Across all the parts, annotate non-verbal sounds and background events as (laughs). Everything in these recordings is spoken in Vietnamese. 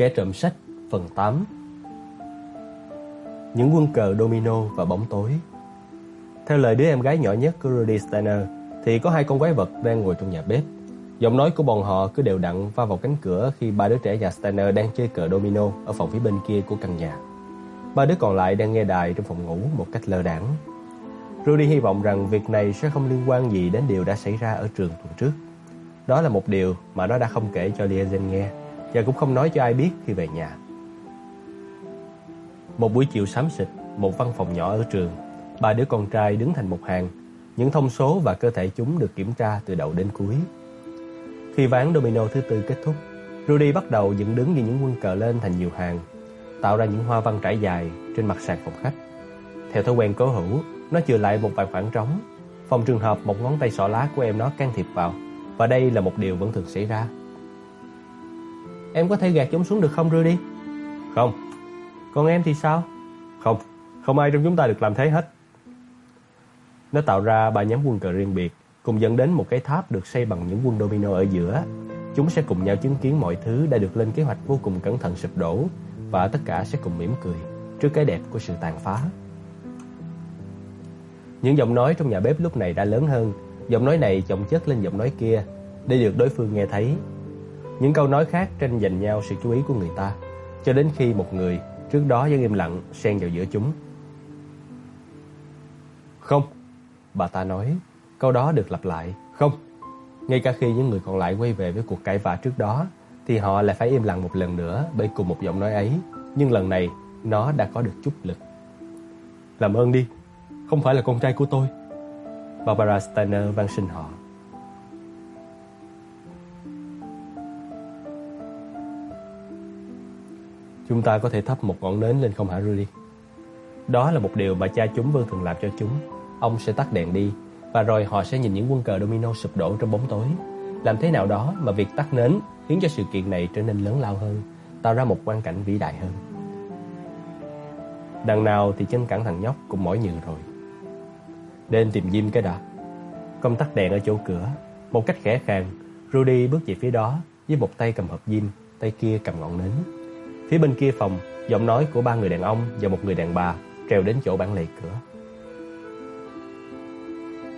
Kẻ trộm sách, phần 8 Những quân cờ domino và bóng tối. Theo lời đứa em gái nhỏ nhất của Rudy Steiner, Thì có hai con quái vật đang ngồi trong nhà bếp. Giọng nói của bọn họ cứ đều đặn va vào cánh cửa Khi ba đứa trẻ nhà Steiner đang chơi cờ domino Ở phòng phía bên kia của căn nhà. Ba đứa còn lại đang nghe đài trong phòng ngủ một cách lơ đãng. Rudy hy vọng rằng việc này sẽ không liên quan gì đến điều đã xảy ra ở trường tuần trước. Đó là một điều mà nó đã không kể cho Liazen nghe và cũng không nói cho ai biết khi về nhà. Một buổi chiều xám xịt, một văn phòng nhỏ ở trường, ba đứa con trai đứng thành một hàng, những thông số và cơ thể chúng được kiểm tra từ đầu đến cuối. Khi ván domino thứ tư kết thúc, Rudy bắt đầu dựng đứng như những quân cờ lên thành nhiều hàng, tạo ra những hoa văn trải dài trên mặt sàn phòng khách. Theo thói quen cố hữu, nó chừa lại một vài khoảng trống, phòng trường hợp một ngón tay xỏ lá của em nó can thiệp vào, và đây là một điều vẫn thường xảy ra. Em có thể gạt chúng xuống được không Rudy? Không. Còn em thì sao? Không, không ai trong chúng ta được làm thế hết. Nó tạo ra ba nhóm quân cờ riêng biệt, cùng dẫn đến một cái tháp được xây bằng những quân domino ở giữa. Chúng sẽ cùng nhau chứng kiến mọi thứ đã được lên kế hoạch vô cùng cẩn thận sụp đổ và tất cả sẽ cùng mỉm cười trước cái đẹp của sự tàn phá. Những giọng nói trong nhà bếp lúc này đã lớn hơn, giọng nói này chồng chất lên giọng nói kia để được đối phương nghe thấy. Những câu nói khác tranh giành nhau sự chú ý của người ta, cho đến khi một người trước đó vẫn im lặng xen vào giữa chúng. Không, bà ta nói, câu đó được lặp lại, không. Ngay cả khi những người còn lại quay về với cuộc cãi vã trước đó, thì họ lại phải im lặng một lần nữa bởi cùng một giọng nói ấy, nhưng lần này nó đã có được chút lực. Làm ơn đi, không phải là con trai của tôi. Barbara Steiner van xin họ. Chúng ta có thể thắp một ngọn nến lên không hả Rudy? Đó là một điều mà cha chúng Vương thường làm cho chúng. Ông sẽ tắt đèn đi và rồi họ sẽ nhìn những quân cờ domino sụp đổ trong bóng tối. Làm thế nào đó mà việc tắt nến khiến cho sự kiện này trở nên lớn lao hơn, tạo ra một quan cảnh vĩ đại hơn. Đằng nào thì chân cẳng thằng nhóc cũng mỏi nhừ rồi. Đến tìm Jim cái đã. Công tắt đèn ở chỗ cửa, một cách khẽ khàng, Rudy bước về phía đó với một tay cầm hộp Jim, tay kia cầm ngọn nến. Phía bên kia phòng, giọng nói của ba người đàn ông và một người đàn bà treo đến chỗ bản lề cửa.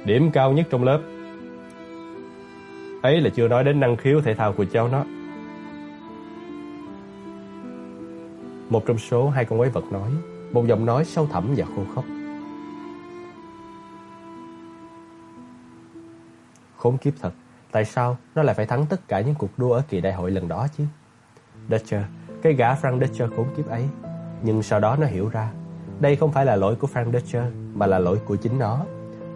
Điểm cao nhất trong lớp. Ấy là chưa nói đến năng khiếu thể thao của cháu nó. Một trong số hai con quái vật nói Một giọng nói sâu thẳm và khô khốc. Khốn kiếp thật Tại sao nó lại phải thắng tất cả những cuộc đua ở kỳ đại hội lần đó chứ? Dutcher cái gã Frank Dutcher khốn kiếp ấy Nhưng sau đó nó hiểu ra, Đây không phải là lỗi của Frank Dutcher, Mà là lỗi của chính nó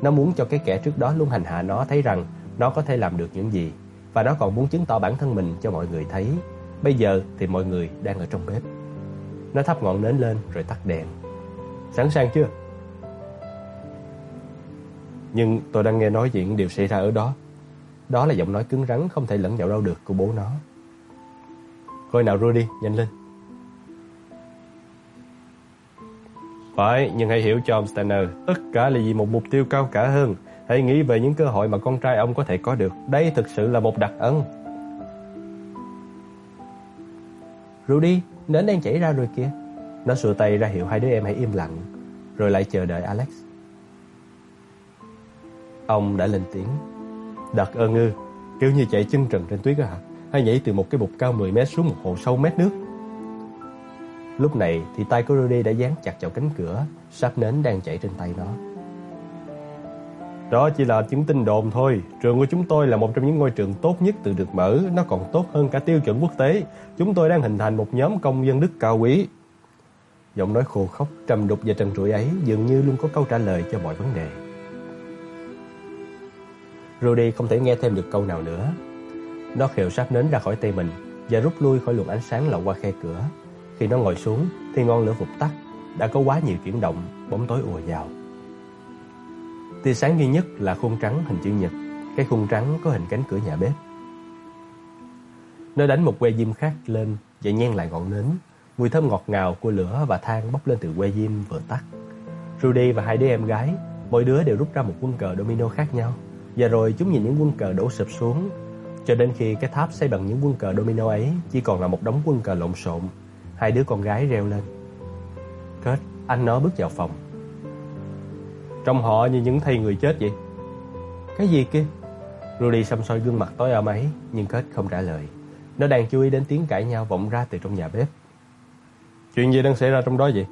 Nó muốn cho cái kẻ trước đó luôn hành hạ nó, thấy rằng nó có thể làm được những gì, và nó còn muốn chứng tỏ bản thân mình cho mọi người thấy. Bây giờ thì mọi người đang ở trong bếp. Nó thắp ngọn nến lên rồi tắt đèn. Sẵn sàng chưa? Nhưng tôi đang nghe nói chuyện điều xảy ra ở đó. Đó là giọng nói cứng rắn, không thể lẫn vào đâu được của bố nó. Coi nào Rudy, nhanh lên. Phải, nhưng hãy hiểu cho ông Steiner, tất cả là vì một mục tiêu cao cả hơn. Hãy nghĩ về những cơ hội mà con trai ông có thể có được. Đây thực sự là một đặc ân. Rudy, nến đang chảy ra rồi kìa. Nó sửa tay ra hiệu hai đứa em hãy im lặng, rồi lại chờ đợi Alex. Ông đã lên tiếng. Đặc ơn ư, kiểu như chạy chân trần trên tuyết đó hả? Hay nhảy từ một cái bục cao 10 mét xuống một hồ sâu mét nước? Lúc này thì tay của Rudy đã dán chặt vào cánh cửa, sáp nến đang chảy trên tay nó. Đó chỉ là chứng tin đồn thôi. Trường của chúng tôi là một trong những ngôi trường tốt nhất từ được mở. Nó còn tốt hơn cả tiêu chuẩn quốc tế. Chúng tôi đang hình thành một nhóm công dân Đức cao quý. Giọng nói khô khóc, trầm đục và trần trụi ấy dường như luôn có câu trả lời cho mọi vấn đề. Rudy không thể nghe thêm được câu nào nữa. Nó khều sát nến ra khỏi tay mình và rút lui khỏi luồng ánh sáng lọt qua khe cửa. Khi nó ngồi xuống thì ngọn lửa vụt tắt. Đã có quá nhiều chuyển động, bóng tối ùa vào. Tia sáng duy nhất là khuôn trắng hình chữ nhật, cái khuôn trắng có hình cánh cửa nhà bếp. Nó đánh một que diêm khác lên và nhen lại ngọn nến. Mùi thơm ngọt ngào của lửa và than bốc lên từ que diêm vừa tắt. Rudy và hai đứa em gái, mỗi đứa đều rút ra một quân cờ domino khác nhau. Và rồi chúng nhìn những quân cờ đổ sụp xuống. Cho đến khi cái tháp xây bằng những quân cờ domino ấy chỉ còn là một đống quân cờ lộn xộn, hai đứa con gái reo lên. Kết, anh nó bước vào phòng. Trong họ như những thây người chết vậy. Cái gì kia? Rudy xăm soi gương mặt tối ôm ấy, nhưng Kết không trả lời. Nó đang chú ý đến tiếng cãi nhau vọng ra từ trong nhà bếp. Chuyện gì đang xảy ra trong đó vậy?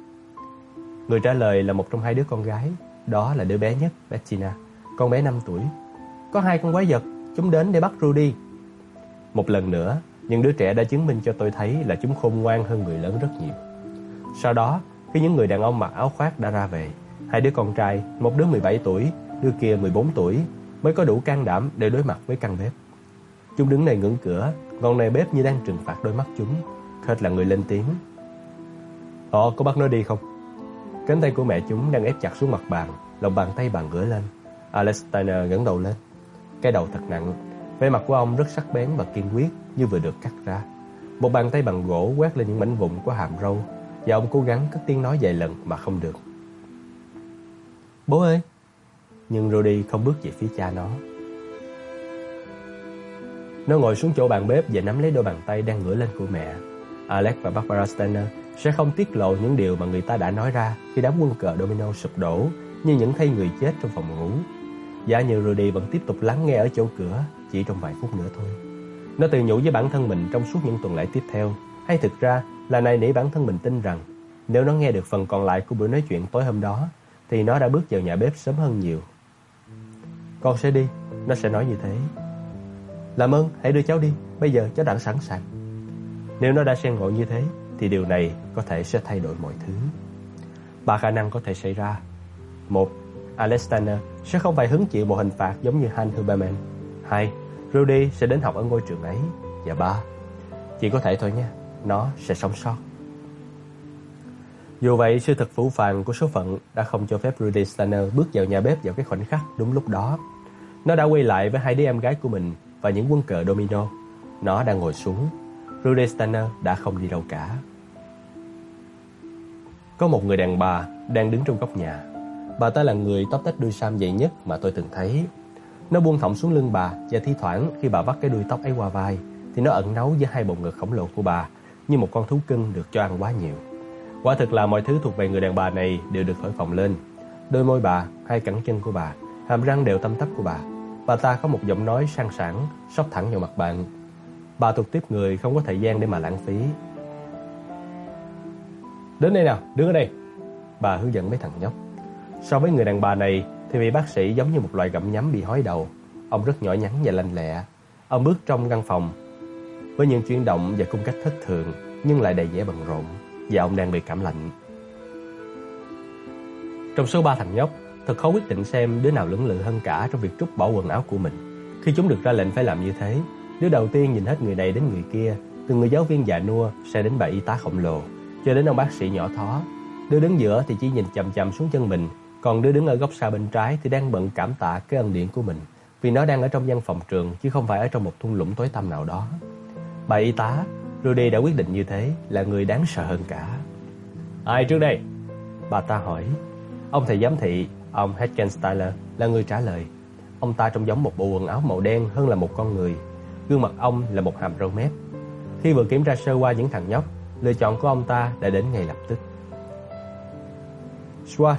Người trả lời là một trong hai đứa con gái, đó là đứa bé nhất, Bettina, con bé 5 tuổi. Có hai con quái vật, chúng đến để bắt Rudy. Một lần nữa, những đứa trẻ đã chứng minh cho tôi thấy là chúng khôn ngoan hơn người lớn rất nhiều. Sau đó, khi những người đàn ông mặc áo khoác đã ra về, hai đứa con trai, một đứa 17 tuổi, đứa kia 14 tuổi, mới có đủ can đảm để đối mặt với căn bếp. Chúng đứng này ngưỡng cửa, ngọn này bếp như đang trừng phạt đôi mắt chúng. Kate là người lên tiếng. Ờ, Họ có bắt nó đi không? Cánh tay của mẹ chúng đang ép chặt xuống mặt bàn, lòng bàn tay bàn gửa lên. Alex Steiner ngẩng đầu lên. Cái đầu thật nặng, vẻ mặt của ông rất sắc bén và kiên quyết như vừa được cắt ra. Một bàn tay bằng gỗ quét lên những mảnh vụn của hàm râu và ông cố gắng cất tiếng nói vài lần mà không được. Bố ơi! Nhưng Rudy không bước về phía cha nó. Nó ngồi xuống chỗ bàn bếp và nắm lấy đôi bàn tay đang ngửa lên của mẹ. Alex và Barbara Steiner sẽ không tiết lộ những điều mà người ta đã nói ra khi đám quân cờ domino sụp đổ như những thay người chết trong phòng ngủ. Giả như Rudy vẫn tiếp tục lắng nghe ở chỗ cửa chỉ trong vài phút nữa thôi. Nó tự nhủ với bản thân mình trong suốt những tuần lễ tiếp theo, hay thực ra là này nỉ bản thân mình tin rằng nếu nó nghe được phần còn lại của buổi nói chuyện tối hôm đó, thì nó đã bước vào nhà bếp sớm hơn nhiều. Con sẽ đi, nó sẽ nói như thế. Làm ơn, hãy đưa cháu đi, bây giờ cháu đã sẵn sàng. Nếu nó đã xen ngộ như thế, thì điều này có thể sẽ thay đổi mọi thứ. Ba khả năng có thể xảy ra. Một, Alex Tanner sẽ không phải hứng chịu một hình phạt giống như Han Huberman. Hai, Rudy sẽ đến học ở ngôi trường ấy. Và ba, chỉ có thể thôi nha, nó sẽ sống sót. Dù vậy, sự thật phủ phàng của số phận đã không cho phép Rudy Stanner bước vào nhà bếp vào cái khoảnh khắc đúng lúc đó. Nó đã quay lại với hai đứa em gái của mình và những quân cờ domino. Nó đang ngồi xuống. Rudy Stanner đã không đi đâu cả. Có một người đàn bà đang đứng trong góc nhà. Bà ta là người tóc tách đuôi sam dày nhất mà tôi từng thấy. Nó buông thõng xuống lưng bà và thi thoảng khi bà vắt cái đuôi tóc ấy qua vai thì nó ẩn náu với hai bộ ngực khổng lồ của bà như một con thú cưng được cho ăn quá nhiều. Quả thực là mọi thứ thuộc về người đàn bà này đều được thổi phồng lên. Đôi môi bà, hai cẳng chân của bà, hàm răng đều tăm tắp của bà. Bà ta có một giọng nói sang sảng, sóc thẳng vào mặt bạn. Bà thuộc tiếp người không có thời gian để mà lãng phí. Đến đây nào, đứng ở đây. Bà hướng dẫn mấy thằng nhóc. So với người đàn bà này thì vị bác sĩ giống như một loài gặm nhắm bị hói đầu. Ông rất nhỏ nhắn và lanh lẹ. Ông bước trong căn phòng với những chuyển động và cung cách thất thường nhưng lại đầy vẻ bận rộn và ông đang bị cảm lạnh. Trong số ba thằng nhóc, thật khó quyết định xem đứa nào lưỡng lự hơn cả trong việc trút bỏ quần áo của mình. Khi chúng được ra lệnh phải làm như thế, đứa đầu tiên nhìn hết người này đến người kia, từ người giáo viên già nua sẽ đến bà y tá khổng lồ, cho đến ông bác sĩ nhỏ thó. Đứa đứng giữa thì chỉ nhìn chằm chằm xuống chân mình, còn đứa đứng ở góc xa bên trái thì đang bận cảm tạ cái ân điển của mình, vì nó đang ở trong văn phòng trường chứ không phải ở trong một thung lũng tối tăm nào đó. Bà y tá Rudy đã quyết định như thế là người đáng sợ hơn cả. Ai trước đây? Bà ta hỏi. Ông thầy giám thị, ông Heckensteiler là người trả lời. Ông ta trông giống một bộ quần áo màu đen hơn là một con người. Gương mặt ông là một hàm râu mép. Khi vừa kiểm tra sơ qua những thằng nhóc, lựa chọn của ông ta đã đến ngay lập tức. Swart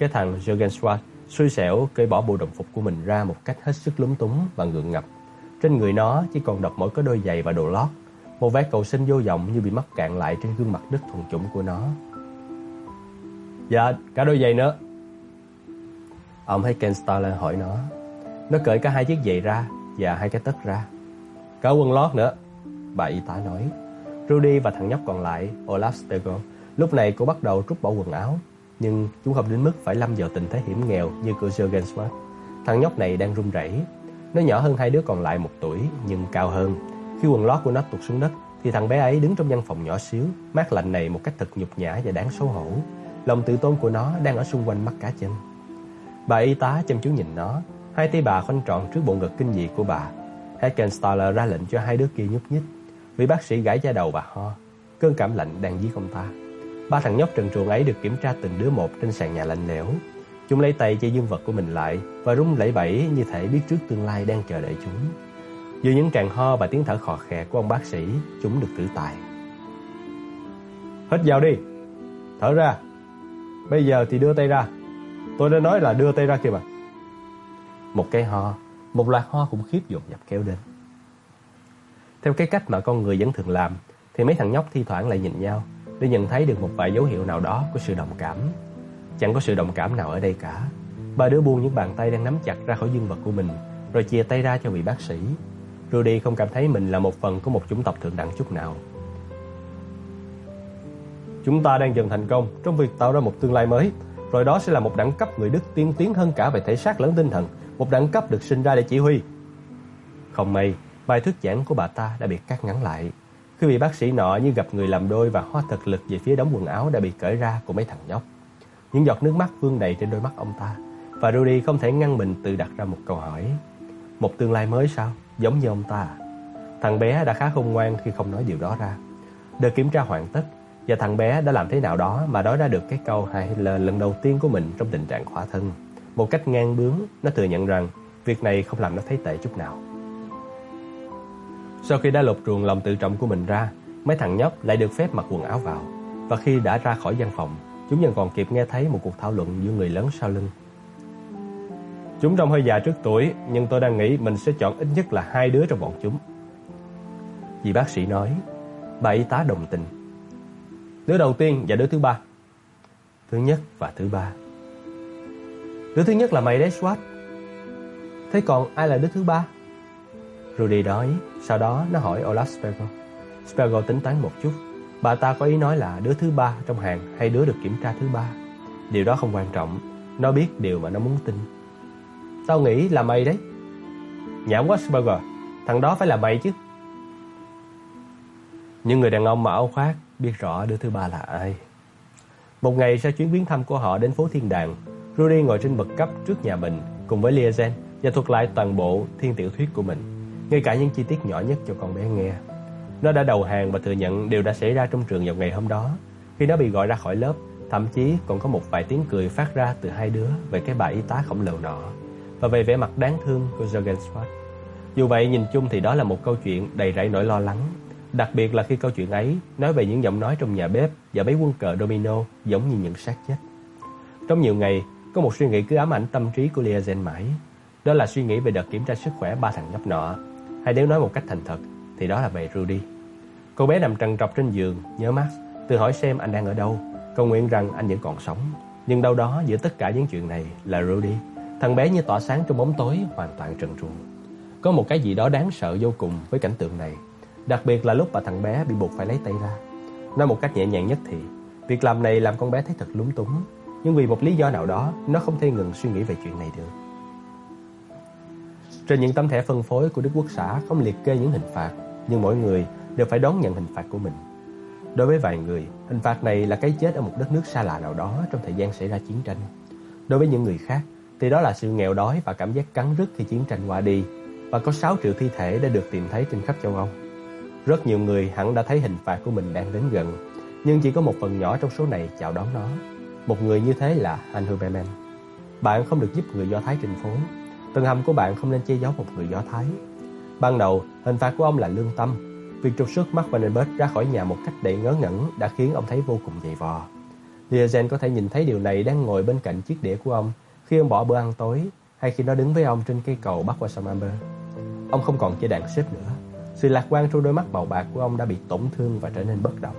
cái thằng Jürgen Schwartz xui xẻo cởi bỏ bộ đồng phục của mình ra một cách hết sức lúng túng và ngượng ngập. Trên người nó chỉ còn đập mỗi có đôi giày và đồ lót một vẻ cầu xin vô vọng như bị mắc cạn lại trên gương mặt đứt thuần chủng của nó. Dạ, cả đôi giày nữa. Ông thấy Starler hỏi nó. Nó cởi cả hai chiếc giày ra và hai cái tất ra. Cả quần lót nữa. Bà y tá nói. Rudy và thằng nhóc còn lại, Olaf Stegel, lúc này cũng bắt đầu rút bỏ quần áo. Nhưng chúng không đến mức phải lâm vào tình thế hiểm nghèo như của Jürgen Thằng nhóc này đang run rẩy. Nó nhỏ hơn hai đứa còn lại một tuổi nhưng cao hơn khi quần lót của nó tụt xuống đất, thì thằng bé ấy đứng trong văn phòng nhỏ xíu, mát lạnh này một cách thật nhục nhã và đáng xấu hổ. Lòng tự tôn của nó đang ở xung quanh mắt cá chân. Bà y tá chăm chú nhìn nó, hai tay bà khoanh tròn trước bộ ngực kinh dị của bà. Heckenstaller ra lệnh cho hai đứa kia nhúc nhích. Vị bác sĩ gãi da đầu bà ho. Cơn cảm lạnh đang dí ông ta. Ba thằng nhóc trần truồng ấy được kiểm tra từng đứa một trên sàn nhà lạnh lẽo. Chúng lấy tay che dương vật của mình lại và rung lẩy bẩy như thể biết trước tương lai đang chờ đợi chúng. Giữa những tràng ho và tiếng thở khò khè của ông bác sĩ, chúng được tử tài. Hít vào đi. Thở ra. Bây giờ thì đưa tay ra. Tôi đã nói là đưa tay ra kìa mà. Một cái ho, một loạt ho khủng khiếp dồn dập kéo đến. Theo cái cách mà con người vẫn thường làm, thì mấy thằng nhóc thi thoảng lại nhìn nhau để nhận thấy được một vài dấu hiệu nào đó của sự đồng cảm. Chẳng có sự đồng cảm nào ở đây cả. Ba đứa buông những bàn tay đang nắm chặt ra khỏi dương vật của mình, rồi chia tay ra cho vị bác sĩ. Rudy không cảm thấy mình là một phần của một chủng tộc thượng đẳng chút nào. Chúng ta đang dần thành công trong việc tạo ra một tương lai mới, rồi đó sẽ là một đẳng cấp người Đức tiên tiến hơn cả về thể xác lẫn tinh thần, một đẳng cấp được sinh ra để chỉ huy. Không may, bài thuyết giảng của bà ta đã bị cắt ngắn lại. Khi vị bác sĩ nọ như gặp người làm đôi và hoa thật lực về phía đống quần áo đã bị cởi ra của mấy thằng nhóc. Những giọt nước mắt vương đầy trên đôi mắt ông ta, và Rudy không thể ngăn mình tự đặt ra một câu hỏi. Một tương lai mới sao? Giống như ông ta. À? Thằng bé đã khá không ngoan khi không nói điều đó ra. Đợt kiểm tra hoàn tất, và thằng bé đã làm thế nào đó mà nói ra được cái câu hay là lần đầu tiên của mình trong tình trạng khỏa thân. Một cách ngang bướng, nó thừa nhận rằng việc này không làm nó thấy tệ chút nào. Sau khi đã lột ruồng lòng tự trọng của mình ra, mấy thằng nhóc lại được phép mặc quần áo vào. Và khi đã ra khỏi văn phòng, chúng vẫn còn kịp nghe thấy một cuộc thảo luận giữa người lớn sau lưng. Chúng trông hơi già trước tuổi, nhưng tôi đang nghĩ mình sẽ chọn ít nhất là hai đứa trong bọn chúng. Vì bác sĩ nói, bà y tá đồng tình. Đứa đầu tiên và đứa thứ ba. Thứ nhất và thứ ba. Đứa thứ nhất là mày đấy Swat. Thế còn ai là đứa thứ ba? Rudy nói, sau đó nó hỏi Olaf Spergel. Spergel tính toán một chút. Bà ta có ý nói là đứa thứ ba trong hàng hay đứa được kiểm tra thứ ba. Điều đó không quan trọng. Nó biết điều mà nó muốn tin. Tao nghĩ là mày đấy. Nhảm quá Spergel. Thằng đó phải là mày chứ. Những người đàn ông mà áo khoác biết rõ đứa thứ ba là ai. Một ngày sau chuyến viếng thăm của họ đến phố Thiên Đàng, Rudy ngồi trên bậc cấp trước nhà mình cùng với Liazen và thuật lại toàn bộ thiên tiểu thuyết của mình, ngay cả những chi tiết nhỏ nhất cho con bé nghe. Nó đã đầu hàng và thừa nhận điều đã xảy ra trong trường vào ngày hôm đó, khi nó bị gọi ra khỏi lớp, thậm chí còn có một vài tiếng cười phát ra từ hai đứa về cái bà y tá khổng lồ nọ và về vẻ mặt đáng thương của Jürgen Dù vậy nhìn chung thì đó là một câu chuyện đầy rẫy nỗi lo lắng Đặc biệt là khi câu chuyện ấy nói về những giọng nói trong nhà bếp và mấy quân cờ domino giống như những xác chết. Trong nhiều ngày, có một suy nghĩ cứ ám ảnh tâm trí của Liazen mãi. Đó là suy nghĩ về đợt kiểm tra sức khỏe ba thằng nhóc nọ. Hay nếu nói một cách thành thật, thì đó là về Rudy. Cô bé nằm trằn trọc trên giường, nhớ Max, tự hỏi xem anh đang ở đâu, cầu nguyện rằng anh vẫn còn sống. Nhưng đâu đó giữa tất cả những chuyện này là Rudy. Thằng bé như tỏa sáng trong bóng tối, hoàn toàn trần truồng. Có một cái gì đó đáng sợ vô cùng với cảnh tượng này. Đặc biệt là lúc mà thằng bé bị buộc phải lấy tay ra Nói một cách nhẹ nhàng nhất thì Việc làm này làm con bé thấy thật lúng túng Nhưng vì một lý do nào đó Nó không thể ngừng suy nghĩ về chuyện này được trên những tấm thẻ phân phối của Đức Quốc xã Không liệt kê những hình phạt Nhưng mỗi người đều phải đón nhận hình phạt của mình Đối với vài người Hình phạt này là cái chết ở một đất nước xa lạ nào đó Trong thời gian xảy ra chiến tranh Đối với những người khác Thì đó là sự nghèo đói và cảm giác cắn rứt khi chiến tranh qua đi Và có 6 triệu thi thể đã được tìm thấy trên khắp châu Âu rất nhiều người hẳn đã thấy hình phạt của mình đang đến gần, nhưng chỉ có một phần nhỏ trong số này chào đón nó. Một người như thế là anh Huberman. Bạn không được giúp người Do Thái trên phố. Tầng hầm của bạn không nên che giấu một người Do Thái. Ban đầu, hình phạt của ông là lương tâm. Việc trục xuất Mark Vandenberg ra khỏi nhà một cách đầy ngớ ngẩn đã khiến ông thấy vô cùng dày vò. Liazen có thể nhìn thấy điều này đang ngồi bên cạnh chiếc đĩa của ông khi ông bỏ bữa ăn tối hay khi nó đứng với ông trên cây cầu bắc qua sông Amber. Ông không còn chơi đàn xếp nữa. Sự lạc quan trong đôi mắt màu bạc của ông đã bị tổn thương và trở nên bất động.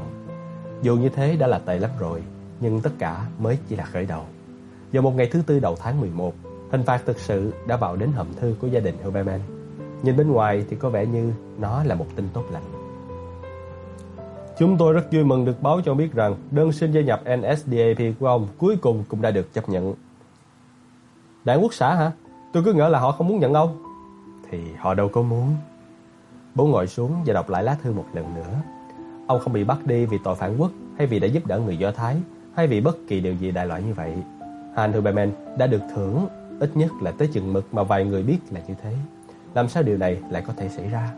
Dù như thế đã là tệ lắm rồi, nhưng tất cả mới chỉ là khởi đầu. Vào một ngày thứ tư đầu tháng 11, hình phạt thực sự đã vào đến hầm thư của gia đình Huberman. Nhìn bên ngoài thì có vẻ như nó là một tin tốt lành. Chúng tôi rất vui mừng được báo cho biết rằng đơn xin gia nhập NSDAP của ông cuối cùng cũng đã được chấp nhận. Đảng quốc xã hả? Tôi cứ ngỡ là họ không muốn nhận ông. Thì họ đâu có muốn. Bố ngồi xuống và đọc lại lá thư một lần nữa. Ông không bị bắt đi vì tội phản quốc hay vì đã giúp đỡ người Do Thái hay vì bất kỳ điều gì đại loại như vậy. Han Huberman đã được thưởng ít nhất là tới chừng mực mà vài người biết là như thế. Làm sao điều này lại có thể xảy ra?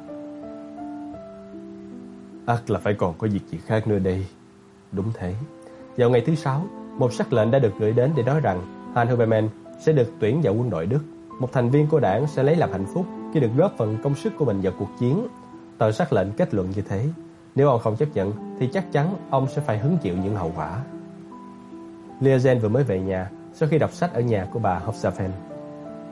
ắt là phải còn có việc gì khác nữa đây. Đúng thế. Vào ngày thứ sáu, một sắc lệnh đã được gửi đến để nói rằng Han Huberman sẽ được tuyển vào quân đội Đức. Một thành viên của đảng sẽ lấy làm hạnh phúc khi được góp phần công sức của mình vào cuộc chiến. Tờ sắc lệnh kết luận như thế. Nếu ông không chấp nhận thì chắc chắn ông sẽ phải hứng chịu những hậu quả. Liazen vừa mới về nhà sau khi đọc sách ở nhà của bà Hofsafen.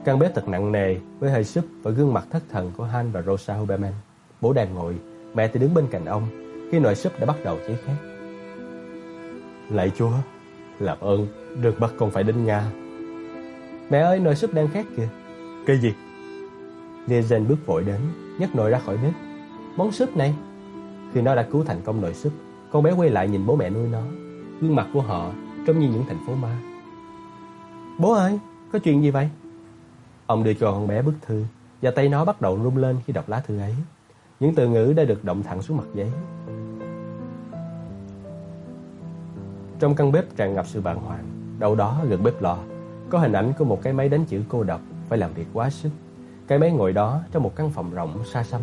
Căn bếp thật nặng nề với hơi súp và gương mặt thất thần của Han và Rosa Huberman. Bố đang ngồi, mẹ thì đứng bên cạnh ông khi nồi súp đã bắt đầu cháy khét. Lạy Chúa, làm ơn đừng bắt con phải đến Nga. Mẹ ơi, nồi súp đang khét kìa. Cái gì? Liazen bước vội đến, nhấc nồi ra khỏi bếp. Món súp này. Khi nó đã cứu thành công nồi súp, con bé quay lại nhìn bố mẹ nuôi nó. Gương mặt của họ trông như những thành phố ma. Bố ơi, có chuyện gì vậy? Ông đưa cho con bé bức thư và tay nó bắt đầu run lên khi đọc lá thư ấy. Những từ ngữ đã được động thẳng xuống mặt giấy. Trong căn bếp tràn ngập sự bàng hoàng, đâu đó gần bếp lò, có hình ảnh của một cái máy đánh chữ cô độc phải làm việc quá sức. Cái máy ngồi đó trong một căn phòng rộng xa xăm.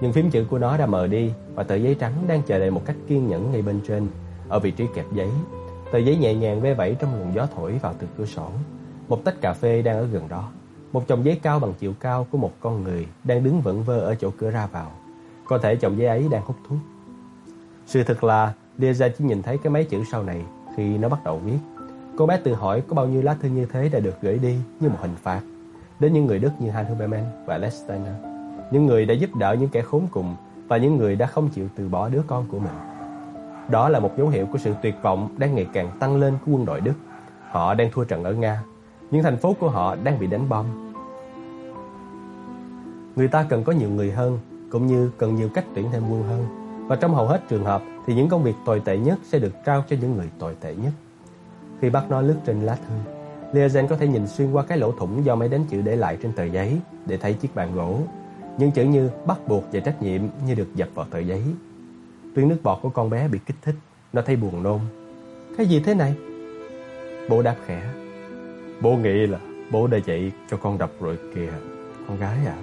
Nhưng phím chữ của nó đã mờ đi và tờ giấy trắng đang chờ đợi một cách kiên nhẫn ngay bên trên, ở vị trí kẹp giấy. Tờ giấy nhẹ nhàng ve vẫy trong luồng gió thổi vào từ cửa sổ. Một tách cà phê đang ở gần đó. Một chồng giấy cao bằng chiều cao của một con người đang đứng vững vơ ở chỗ cửa ra vào. Có thể chồng giấy ấy đang hút thuốc. Sự thật là Liza chỉ nhìn thấy cái mấy chữ sau này khi nó bắt đầu viết. Cô bé tự hỏi có bao nhiêu lá thư như thế đã được gửi đi như một hình phạt đến những người Đức như Hans Huberman và Lesteiner, những người đã giúp đỡ những kẻ khốn cùng và những người đã không chịu từ bỏ đứa con của mình. Đó là một dấu hiệu của sự tuyệt vọng đang ngày càng tăng lên của quân đội Đức. Họ đang thua trận ở Nga, nhưng thành phố của họ đang bị đánh bom. Người ta cần có nhiều người hơn, cũng như cần nhiều cách tuyển thêm quân hơn. Và trong hầu hết trường hợp thì những công việc tồi tệ nhất sẽ được trao cho những người tồi tệ nhất. Khi bắt nó lướt trên lá thư, Liazen có thể nhìn xuyên qua cái lỗ thủng do máy đánh chữ để lại trên tờ giấy để thấy chiếc bàn gỗ. Những chữ như bắt buộc và trách nhiệm như được dập vào tờ giấy. Tuyến nước bọt của con bé bị kích thích, nó thấy buồn nôn. Cái gì thế này? Bố đáp khẽ. Bố nghĩ là bố đã dạy cho con đọc rồi kìa, con gái ạ.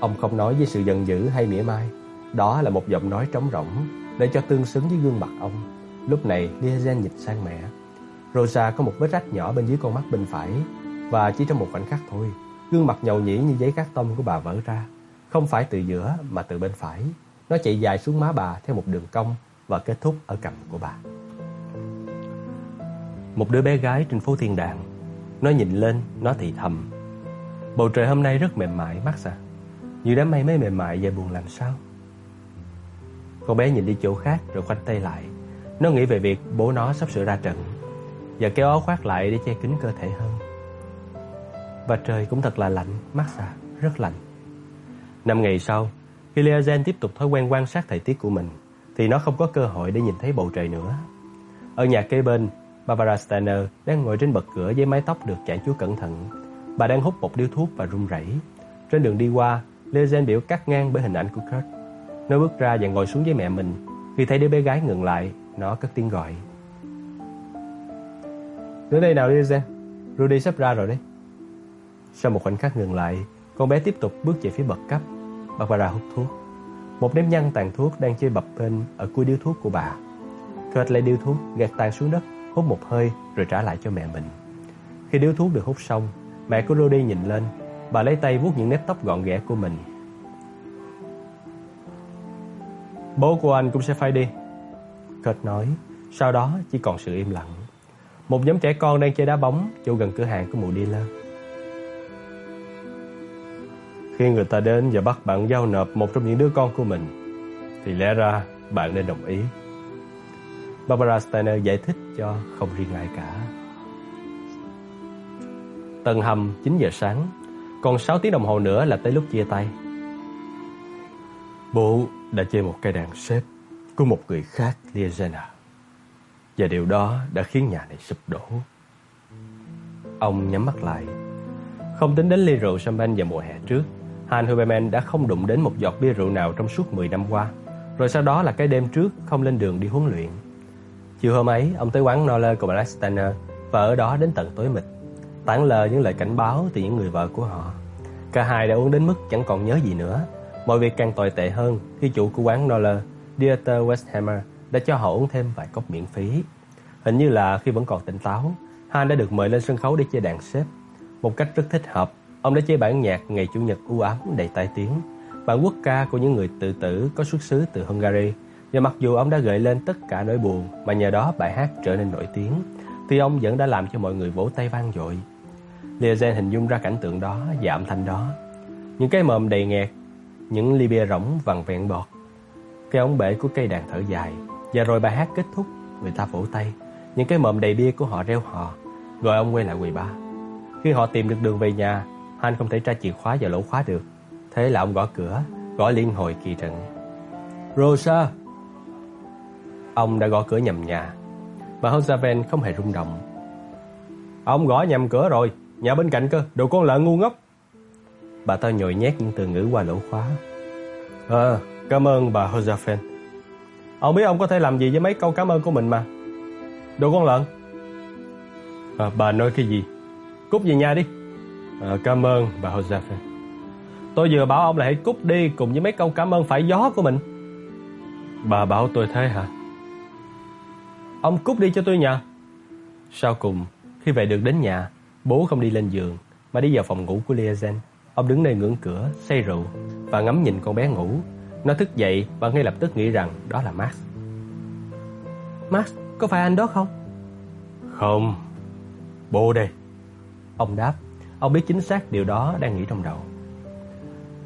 Ông không nói với sự giận dữ hay mỉa mai. Đó là một giọng nói trống rỗng để cho tương xứng với gương mặt ông. Lúc này Liazen nhìn sang mẹ. Rosa có một vết rách nhỏ bên dưới con mắt bên phải và chỉ trong một khoảnh khắc thôi, gương mặt nhầu nhĩ như giấy cát tông của bà vỡ ra, không phải từ giữa mà từ bên phải. Nó chạy dài xuống má bà theo một đường cong và kết thúc ở cằm của bà. Một đứa bé gái trên phố Thiên Đàng. Nó nhìn lên, nó thì thầm. Bầu trời hôm nay rất mềm mại, Max à. Như đám mây mới mềm mại và buồn làm sao. Con bé nhìn đi chỗ khác rồi khoanh tay lại. Nó nghĩ về việc bố nó sắp sửa ra trận và kéo áo khoác lại để che kín cơ thể hơn. Và trời cũng thật là lạnh, Max à, rất lạnh. Năm ngày sau, khi Leozen tiếp tục thói quen quan sát thời tiết của mình, thì nó không có cơ hội để nhìn thấy bầu trời nữa. Ở nhà kế bên, Barbara Steiner đang ngồi trên bậc cửa với mái tóc được chải chuốt cẩn thận. Bà đang hút một điếu thuốc và run rẩy. Trên đường đi qua, Leozen biểu cắt ngang bởi hình ảnh của Kurt. Nó bước ra và ngồi xuống với mẹ mình. Khi thấy đứa bé gái ngừng lại, nó cất tiếng gọi. Đến đây nào Leozen, Rudy sắp ra rồi đấy. Sau một khoảnh khắc ngừng lại, con bé tiếp tục bước về phía bậc cấp. Barbara hút thuốc. Một nếp nhăn tàn thuốc đang chơi bập bên ở cuối điếu thuốc của bà. Kurt lấy điếu thuốc, gạt tàn xuống đất, hút một hơi rồi trả lại cho mẹ mình. Khi điếu thuốc được hút xong, mẹ của Rudy nhìn lên, bà lấy tay vuốt những nếp tóc gọn ghẽ của mình. Bố của anh cũng sẽ phải đi. Kurt nói, sau đó chỉ còn sự im lặng. Một nhóm trẻ con đang chơi đá bóng chỗ gần cửa hàng của mụ dealer. Khi người ta đến và bắt bạn giao nộp một trong những đứa con của mình, thì lẽ ra bạn nên đồng ý. Barbara Steiner giải thích cho không riêng ai cả. Tầng hầm 9 giờ sáng, còn 6 tiếng đồng hồ nữa là tới lúc chia tay. Bố đã chơi một cây đàn xếp của một người khác, Liazena. Và điều đó đã khiến nhà này sụp đổ. Ông nhắm mắt lại. Không tính đến ly rượu champagne vào mùa hè trước, Han Huberman đã không đụng đến một giọt bia rượu nào trong suốt 10 năm qua. Rồi sau đó là cái đêm trước không lên đường đi huấn luyện. Chiều hôm ấy, ông tới quán Noller của bà Steiner và ở đó đến tận tối mịt, tán lờ những lời cảnh báo từ những người vợ của họ. Cả hai đã uống đến mức chẳng còn nhớ gì nữa. Mọi việc càng tồi tệ hơn khi chủ của quán Noller, Dieter Westhammer, đã cho họ uống thêm vài cốc miễn phí. Hình như là khi vẫn còn tỉnh táo, Han đã được mời lên sân khấu để chơi đàn xếp. Một cách rất thích hợp, Ông đã chơi bản nhạc ngày Chủ nhật u ám đầy tai tiếng, bản quốc ca của những người tự tử có xuất xứ từ Hungary. Và mặc dù ông đã gợi lên tất cả nỗi buồn mà nhờ đó bài hát trở nên nổi tiếng, thì ông vẫn đã làm cho mọi người vỗ tay vang dội. Liazen hình dung ra cảnh tượng đó và âm thanh đó. Những cái mồm đầy nghẹt, những ly bia rỗng vằn vẹn bọt, cái ống bể của cây đàn thở dài. Và rồi bài hát kết thúc, người ta vỗ tay. Những cái mồm đầy bia của họ reo hò, gọi ông quay lại quầy ba. Khi họ tìm được đường về nhà, Han không thể tra chìa khóa vào lỗ khóa được. Thế là ông gõ cửa, gõ liên hồi kỳ trận. Rosa! Ông đã gõ cửa nhầm nhà. Bà Hosaven không hề rung động. Ông gõ nhầm cửa rồi, nhà bên cạnh cơ, đồ con lợn ngu ngốc. Bà ta nhồi nhét những từ ngữ qua lỗ khóa. Ờ, cảm ơn bà Hosafen. Ông biết ông có thể làm gì với mấy câu cảm ơn của mình mà. Đồ con lợn. À, bà nói cái gì? Cút về nhà đi. À, cảm ơn bà Josephine. Tôi vừa bảo ông là hãy cút đi cùng với mấy câu cảm ơn phải gió của mình. Bà bảo tôi thế hả? Ông cút đi cho tôi nhà. Sau cùng, khi về được đến nhà, bố không đi lên giường mà đi vào phòng ngủ của Liazen. Ông đứng nơi ngưỡng cửa, say rượu và ngắm nhìn con bé ngủ. Nó thức dậy và ngay lập tức nghĩ rằng đó là Max. Max, có phải anh đó không? Không, bố đây. Ông đáp, ông biết chính xác điều đó đang nghĩ trong đầu.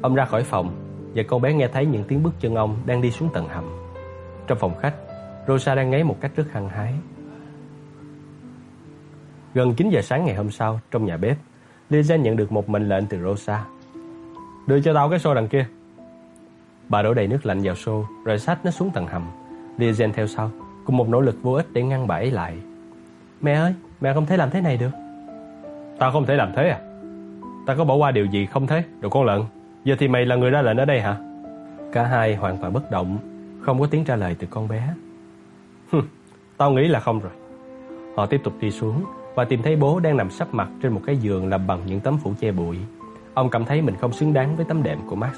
Ông ra khỏi phòng và con bé nghe thấy những tiếng bước chân ông đang đi xuống tầng hầm. Trong phòng khách, Rosa đang ngáy một cách rất hăng hái. Gần 9 giờ sáng ngày hôm sau, trong nhà bếp, Liza nhận được một mệnh lệnh từ Rosa. Đưa cho tao cái xô đằng kia. Bà đổ đầy nước lạnh vào xô, rồi xách nó xuống tầng hầm. Lisa theo sau, cùng một nỗ lực vô ích để ngăn bà ấy lại. Mẹ ơi, mẹ không thể làm thế này được. Tao không thể làm thế à? Tao có bỏ qua điều gì không thế, đồ con lợn? Giờ thì mày là người ra lệnh ở đây hả? Cả hai hoàn toàn bất động, không có tiếng trả lời từ con bé. tao nghĩ là không rồi. Họ tiếp tục đi xuống và tìm thấy bố đang nằm sắp mặt trên một cái giường làm bằng những tấm phủ che bụi. Ông cảm thấy mình không xứng đáng với tấm đệm của Max.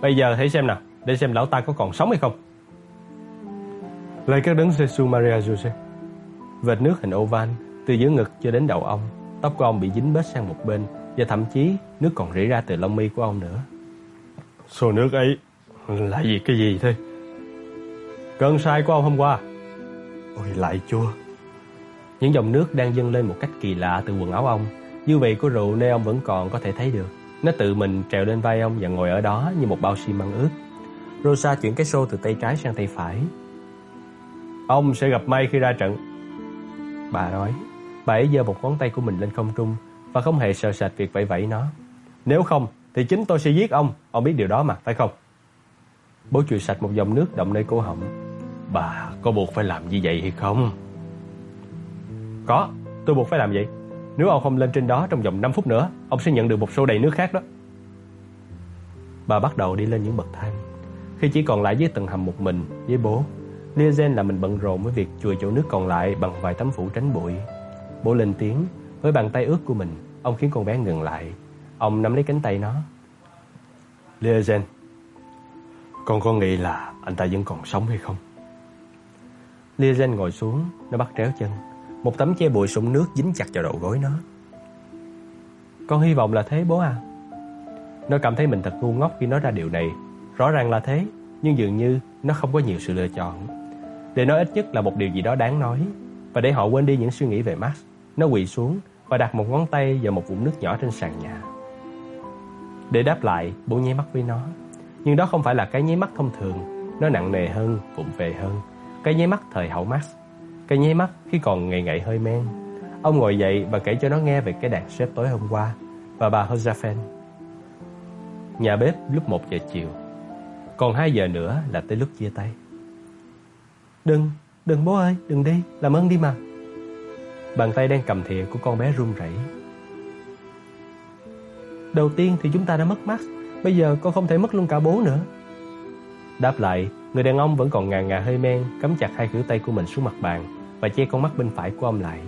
Bây giờ hãy xem nào, để xem lão ta có còn sống hay không. Lời các đấng Jesus Maria Jose. Vệt nước hình oval từ dưới ngực cho đến đầu ông, tóc của ông bị dính bết sang một bên và thậm chí nước còn rỉ ra từ lông mi của ông nữa. Xô nước ấy là gì cái gì thế? Cơn sai của ông hôm qua. Ôi lại chua. Những dòng nước đang dâng lên một cách kỳ lạ từ quần áo ông. Dư vị của rượu nơi ông vẫn còn có thể thấy được. Nó tự mình trèo lên vai ông và ngồi ở đó như một bao xi măng ướt. Rosa chuyển cái xô từ tay trái sang tay phải. Ông sẽ gặp may khi ra trận. Bà nói. Bà ấy giơ một ngón tay của mình lên không trung và không hề sợ sệt việc vẫy vẫy nó. Nếu không, thì chính tôi sẽ giết ông. Ông biết điều đó mà, phải không? Bố chùi sạch một dòng nước động nơi cổ họng. Bà có buộc phải làm như vậy hay không? Có, tôi buộc phải làm vậy. Nếu ông không lên trên đó trong vòng 5 phút nữa, ông sẽ nhận được một xô đầy nước khác đó. Bà bắt đầu đi lên những bậc thang. Khi chỉ còn lại dưới tầng hầm một mình với bố, Liazen là mình bận rộn với việc chùi chỗ nước còn lại bằng vài tấm phủ tránh bụi. Bố lên tiếng, với bàn tay ướt của mình, ông khiến con bé ngừng lại. Ông nắm lấy cánh tay nó. Liazen, con có nghĩ là anh ta vẫn còn sống hay không? Liazen ngồi xuống, nó bắt tréo chân. Một tấm che bụi sũng nước dính chặt vào đầu gối nó. Con hy vọng là thế bố à. Nó cảm thấy mình thật ngu ngốc khi nói ra điều này. Rõ ràng là thế, nhưng dường như nó không có nhiều sự lựa chọn. Để nói ít nhất là một điều gì đó đáng nói. Và để họ quên đi những suy nghĩ về Max, nó quỳ xuống và đặt một ngón tay vào một vũng nước nhỏ trên sàn nhà. Để đáp lại, bố nháy mắt với nó. Nhưng đó không phải là cái nháy mắt thông thường, nó nặng nề hơn, vụng về hơn. Cái nháy mắt thời hậu Max. Cái nháy mắt khi còn ngày ngậy hơi men. Ông ngồi dậy và kể cho nó nghe về cái đàn xếp tối hôm qua và bà Hozafen. Nhà bếp lúc 1 giờ chiều. Còn 2 giờ nữa là tới lúc chia tay. Đừng, đừng bố ơi, đừng đi, làm ơn đi mà. Bàn tay đang cầm thìa của con bé run rẩy. Đầu tiên thì chúng ta đã mất Max, bây giờ con không thể mất luôn cả bố nữa. Đáp lại, người đàn ông vẫn còn ngà ngà hơi men, cắm chặt hai khuỷu tay của mình xuống mặt bàn và che con mắt bên phải của ông lại.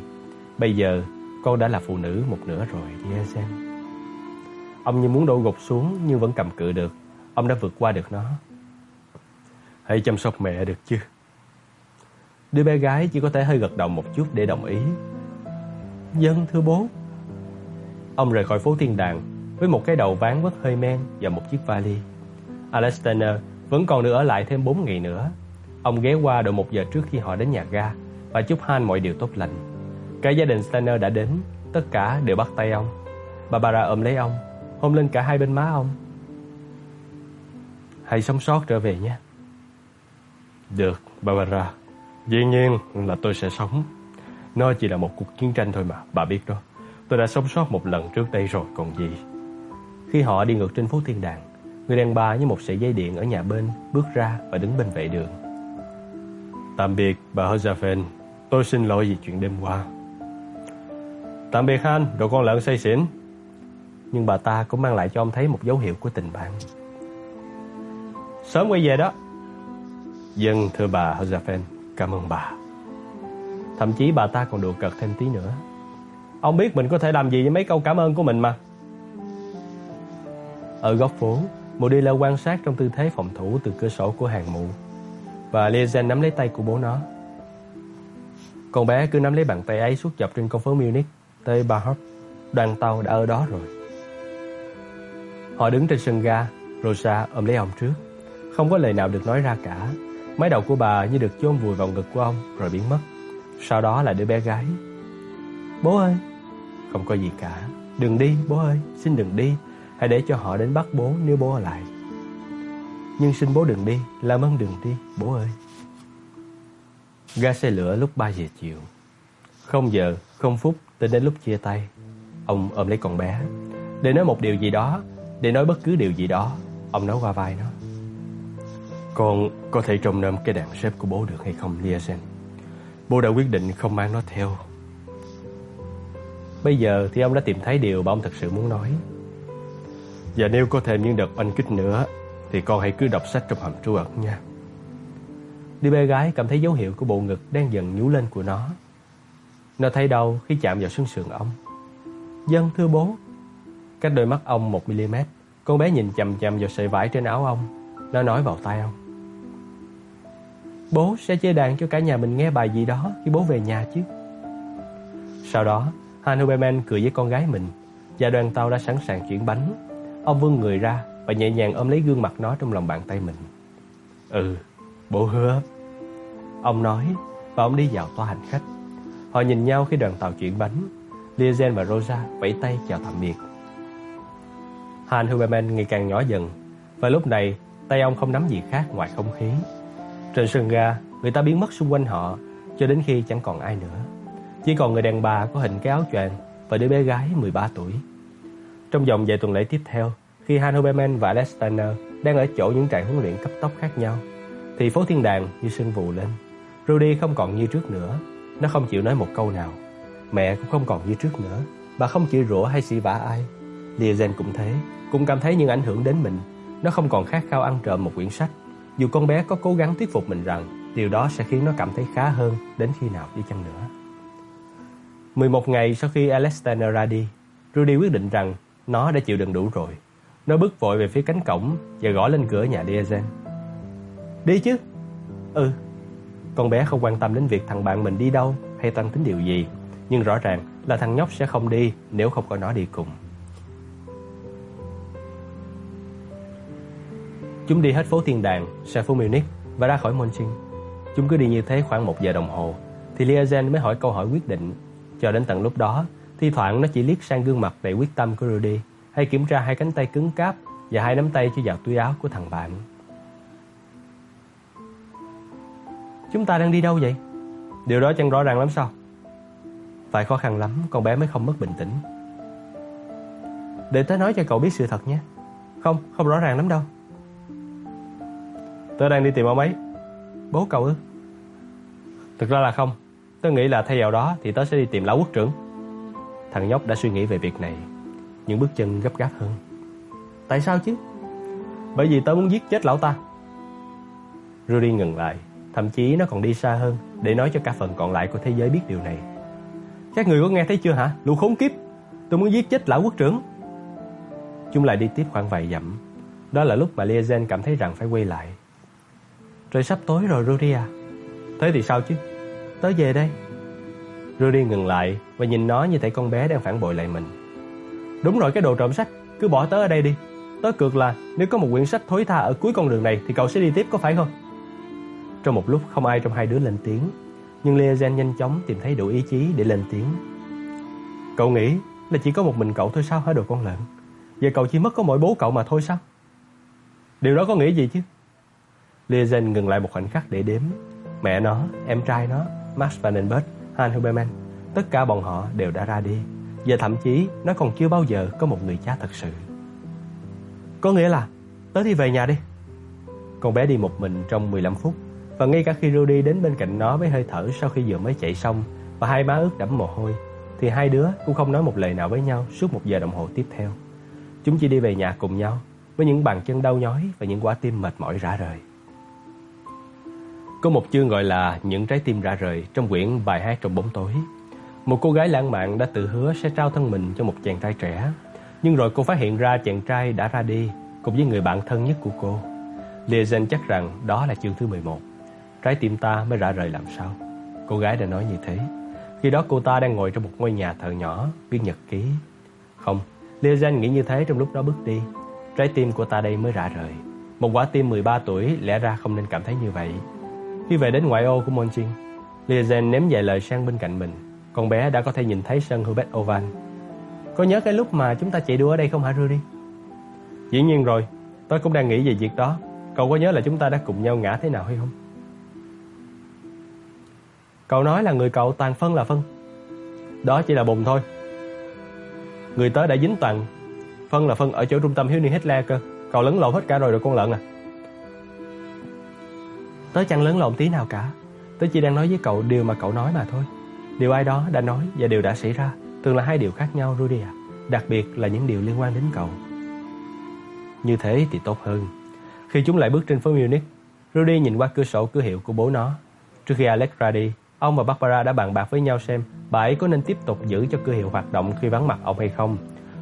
Bây giờ, con đã là phụ nữ một nửa rồi, Diazen. Ông như muốn đổ gục xuống nhưng vẫn cầm cự được. Ông đã vượt qua được nó. Hãy chăm sóc mẹ được chứ? Đứa bé gái chỉ có thể hơi gật đầu một chút để đồng ý. Dân thưa bố. Ông rời khỏi phố thiên đàng với một cái đầu ván vất hơi men và một chiếc vali. Alexander vẫn còn được ở lại thêm 4 ngày nữa. Ông ghé qua độ một giờ trước khi họ đến nhà ga và chúc Han mọi điều tốt lành. Cả gia đình Steiner đã đến, tất cả đều bắt tay ông. Barbara ôm lấy ông, hôn lên cả hai bên má ông. Hãy sống sót trở về nhé. Được, Barbara. Dĩ nhiên là tôi sẽ sống. Nó chỉ là một cuộc chiến tranh thôi mà, bà biết đó. Tôi đã sống sót một lần trước đây rồi còn gì. Khi họ đi ngược trên phố thiên đàng, người đàn bà như một sợi dây điện ở nhà bên bước ra và đứng bên vệ đường. Tạm biệt, bà Hozafen, Tôi xin lỗi vì chuyện đêm qua. Tạm biệt Han, đồ con lợn say xỉn. Nhưng bà ta cũng mang lại cho ông thấy một dấu hiệu của tình bạn. Sớm quay về đó. Dân thưa bà Hozafen, cảm ơn bà. Thậm chí bà ta còn đùa cợt thêm tí nữa. Ông biết mình có thể làm gì với mấy câu cảm ơn của mình mà. Ở góc phố, Mụ đi lơ quan sát trong tư thế phòng thủ từ cửa sổ của hàng mụ. Và Liazen nắm lấy tay của bố nó. Con bé cứ nắm lấy bàn tay ấy suốt dọc trên con phố Munich tới Bahnhof. Đoàn tàu đã ở đó rồi. Họ đứng trên sân ga, Rosa ôm lấy ông trước. Không có lời nào được nói ra cả. Mái đầu của bà như được chôn vùi vào ngực của ông rồi biến mất. Sau đó là đứa bé gái. Bố ơi! Không có gì cả. Đừng đi, bố ơi, xin đừng đi. Hãy để cho họ đến bắt bố nếu bố ở lại. Nhưng xin bố đừng đi, làm ơn đừng đi, bố ơi. Ga xe lửa lúc 3 giờ chiều. Không giờ, không phút, tới đến lúc chia tay. Ông ôm lấy con bé. Để nói một điều gì đó, để nói bất cứ điều gì đó, ông nói qua vai nó. Con có thể trông nom cái đàn xếp của bố được hay không, Liasen? Bố đã quyết định không mang nó theo. Bây giờ thì ông đã tìm thấy điều mà ông thật sự muốn nói. Và nếu có thêm những đợt oanh kích nữa, thì con hãy cứ đọc sách trong hầm trú ẩn nha. Đi bé gái cảm thấy dấu hiệu của bộ ngực đang dần nhú lên của nó. Nó thấy đau khi chạm vào xương sườn ông. Dân thưa bố. Cách đôi mắt ông 1mm, con bé nhìn chầm chầm vào sợi vải trên áo ông. Nó nói vào tai ông. Bố sẽ chơi đàn cho cả nhà mình nghe bài gì đó khi bố về nhà chứ. Sau đó, Hanuberman cười với con gái mình và đoàn tàu đã sẵn sàng chuyển bánh. Ông vươn người ra và nhẹ nhàng ôm lấy gương mặt nó trong lòng bàn tay mình. Ừ, bố hứa. Ông nói và ông đi vào toa hành khách. Họ nhìn nhau khi đoàn tàu chuyển bánh. Liazen và Rosa vẫy tay chào tạm biệt. Han Huberman ngày càng nhỏ dần và lúc này tay ông không nắm gì khác ngoài không khí. Trên sân ga, người ta biến mất xung quanh họ cho đến khi chẳng còn ai nữa. Chỉ còn người đàn bà có hình cái áo choàng và đứa bé gái 13 tuổi. Trong vòng vài tuần lễ tiếp theo, khi Han Huberman và Alex đang ở chỗ những trại huấn luyện cấp tốc khác nhau, thì phố thiên đàng như sưng vù lên. Rudy không còn như trước nữa, nó không chịu nói một câu nào. Mẹ cũng không còn như trước nữa, bà không chịu rủa hay xỉ vả ai. Liazen cũng thế, cũng cảm thấy những ảnh hưởng đến mình. Nó không còn khát khao ăn trộm một quyển sách, dù con bé có cố gắng thuyết phục mình rằng điều đó sẽ khiến nó cảm thấy khá hơn đến khi nào đi chăng nữa. 11 ngày sau khi Alexander ra đi, Rudy quyết định rằng nó đã chịu đựng đủ rồi. Nó bước vội về phía cánh cổng và gõ lên cửa nhà Diazen. Đi chứ? Ừ. Con bé không quan tâm đến việc thằng bạn mình đi đâu hay toan tính điều gì, nhưng rõ ràng là thằng nhóc sẽ không đi nếu không có nó đi cùng. Chúng đi hết phố Thiên Đàng, xa phố Munich và ra khỏi Monching. Chúng cứ đi như thế khoảng một giờ đồng hồ, thì Liazen mới hỏi câu hỏi quyết định. Cho đến tận lúc đó, thi thoảng nó chỉ liếc sang gương mặt đầy quyết tâm của Rudy, hay kiểm tra hai cánh tay cứng cáp và hai nắm tay chưa vào túi áo của thằng bạn. Chúng ta đang đi đâu vậy? Điều đó chẳng rõ ràng lắm sao? Phải khó khăn lắm, con bé mới không mất bình tĩnh. Để tớ nói cho cậu biết sự thật nhé. Không, không rõ ràng lắm đâu. Tớ đang đi tìm ông ấy. Bố cậu ư? Thực ra là không. Tớ nghĩ là thay vào đó thì tớ sẽ đi tìm lão quốc trưởng. Thằng nhóc đã suy nghĩ về việc này. Những bước chân gấp gáp hơn. Tại sao chứ? Bởi vì tớ muốn giết chết lão ta. Rudy ngừng lại. Thậm chí nó còn đi xa hơn để nói cho cả phần còn lại của thế giới biết điều này. Các người có nghe thấy chưa hả? Lũ khốn kiếp. Tôi muốn giết chết lão quốc trưởng. Chúng lại đi tiếp khoảng vài dặm. Đó là lúc mà Liazen cảm thấy rằng phải quay lại. Trời sắp tối rồi Rudy à. Thế thì sao chứ? Tớ về đây. Rudy ngừng lại và nhìn nó như thể con bé đang phản bội lại mình. Đúng rồi cái đồ trộm sách, cứ bỏ tớ ở đây đi. Tớ cược là nếu có một quyển sách thối tha ở cuối con đường này thì cậu sẽ đi tiếp có phải không? Trong một lúc không ai trong hai đứa lên tiếng, nhưng Liazen nhanh chóng tìm thấy đủ ý chí để lên tiếng. Cậu nghĩ là chỉ có một mình cậu thôi sao hả đồ con lợn? Vậy cậu chỉ mất có mỗi bố cậu mà thôi sao? Điều đó có nghĩa gì chứ? Liazen ngừng lại một khoảnh khắc để đếm. Mẹ nó, em trai nó, Max Vandenberg, Han Huberman, tất cả bọn họ đều đã ra đi. Và thậm chí nó còn chưa bao giờ có một người cha thật sự. Có nghĩa là tới đi về nhà đi. Con bé đi một mình trong 15 phút và ngay cả khi Rudy đến bên cạnh nó với hơi thở sau khi vừa mới chạy xong và hai má ướt đẫm mồ hôi thì hai đứa cũng không nói một lời nào với nhau suốt một giờ đồng hồ tiếp theo. Chúng chỉ đi về nhà cùng nhau với những bàn chân đau nhói và những quả tim mệt mỏi rã rời. Có một chương gọi là Những trái tim rã rời trong quyển bài hát trong bóng tối. Một cô gái lãng mạn đã tự hứa sẽ trao thân mình cho một chàng trai trẻ. Nhưng rồi cô phát hiện ra chàng trai đã ra đi cùng với người bạn thân nhất của cô. Liazen chắc rằng đó là chương thứ 11. Trái tim ta mới rã rời làm sao? Cô gái đã nói như thế. Khi đó cô ta đang ngồi trong một ngôi nhà thờ nhỏ, viết nhật ký. Không, Liazen nghĩ như thế trong lúc đó bước đi. Trái tim của ta đây mới rã rời. Một quả tim 13 tuổi lẽ ra không nên cảm thấy như vậy. Khi về đến ngoại ô của Monchin, Liazen ném vài lời sang bên cạnh mình. Con bé đã có thể nhìn thấy sân Hubert Oval. Có nhớ cái lúc mà chúng ta chạy đua ở đây không hả Rudy? Dĩ nhiên rồi, tôi cũng đang nghĩ về việc đó. Cậu có nhớ là chúng ta đã cùng nhau ngã thế nào hay không? Cậu nói là người cậu toàn phân là phân. Đó chỉ là bùn thôi. Người tớ đã dính toàn phân là phân ở chỗ trung tâm hiếu niên Hitler cơ. Cậu lấn lộn hết cả rồi rồi con lợn à. Tớ chẳng lớn lộn tí nào cả Tớ chỉ đang nói với cậu điều mà cậu nói mà thôi Điều ai đó đã nói và điều đã xảy ra Thường là hai điều khác nhau, Rudy à Đặc biệt là những điều liên quan đến cậu Như thế thì tốt hơn Khi chúng lại bước trên phố Munich, Rudy nhìn qua cửa sổ, cửa hiệu của bố nó Trước khi Alex ra đi, Ông và Barbara đã bàn bạc với nhau xem bà ấy có nên tiếp tục giữ cho cửa hiệu hoạt động khi vắng mặt ông hay không.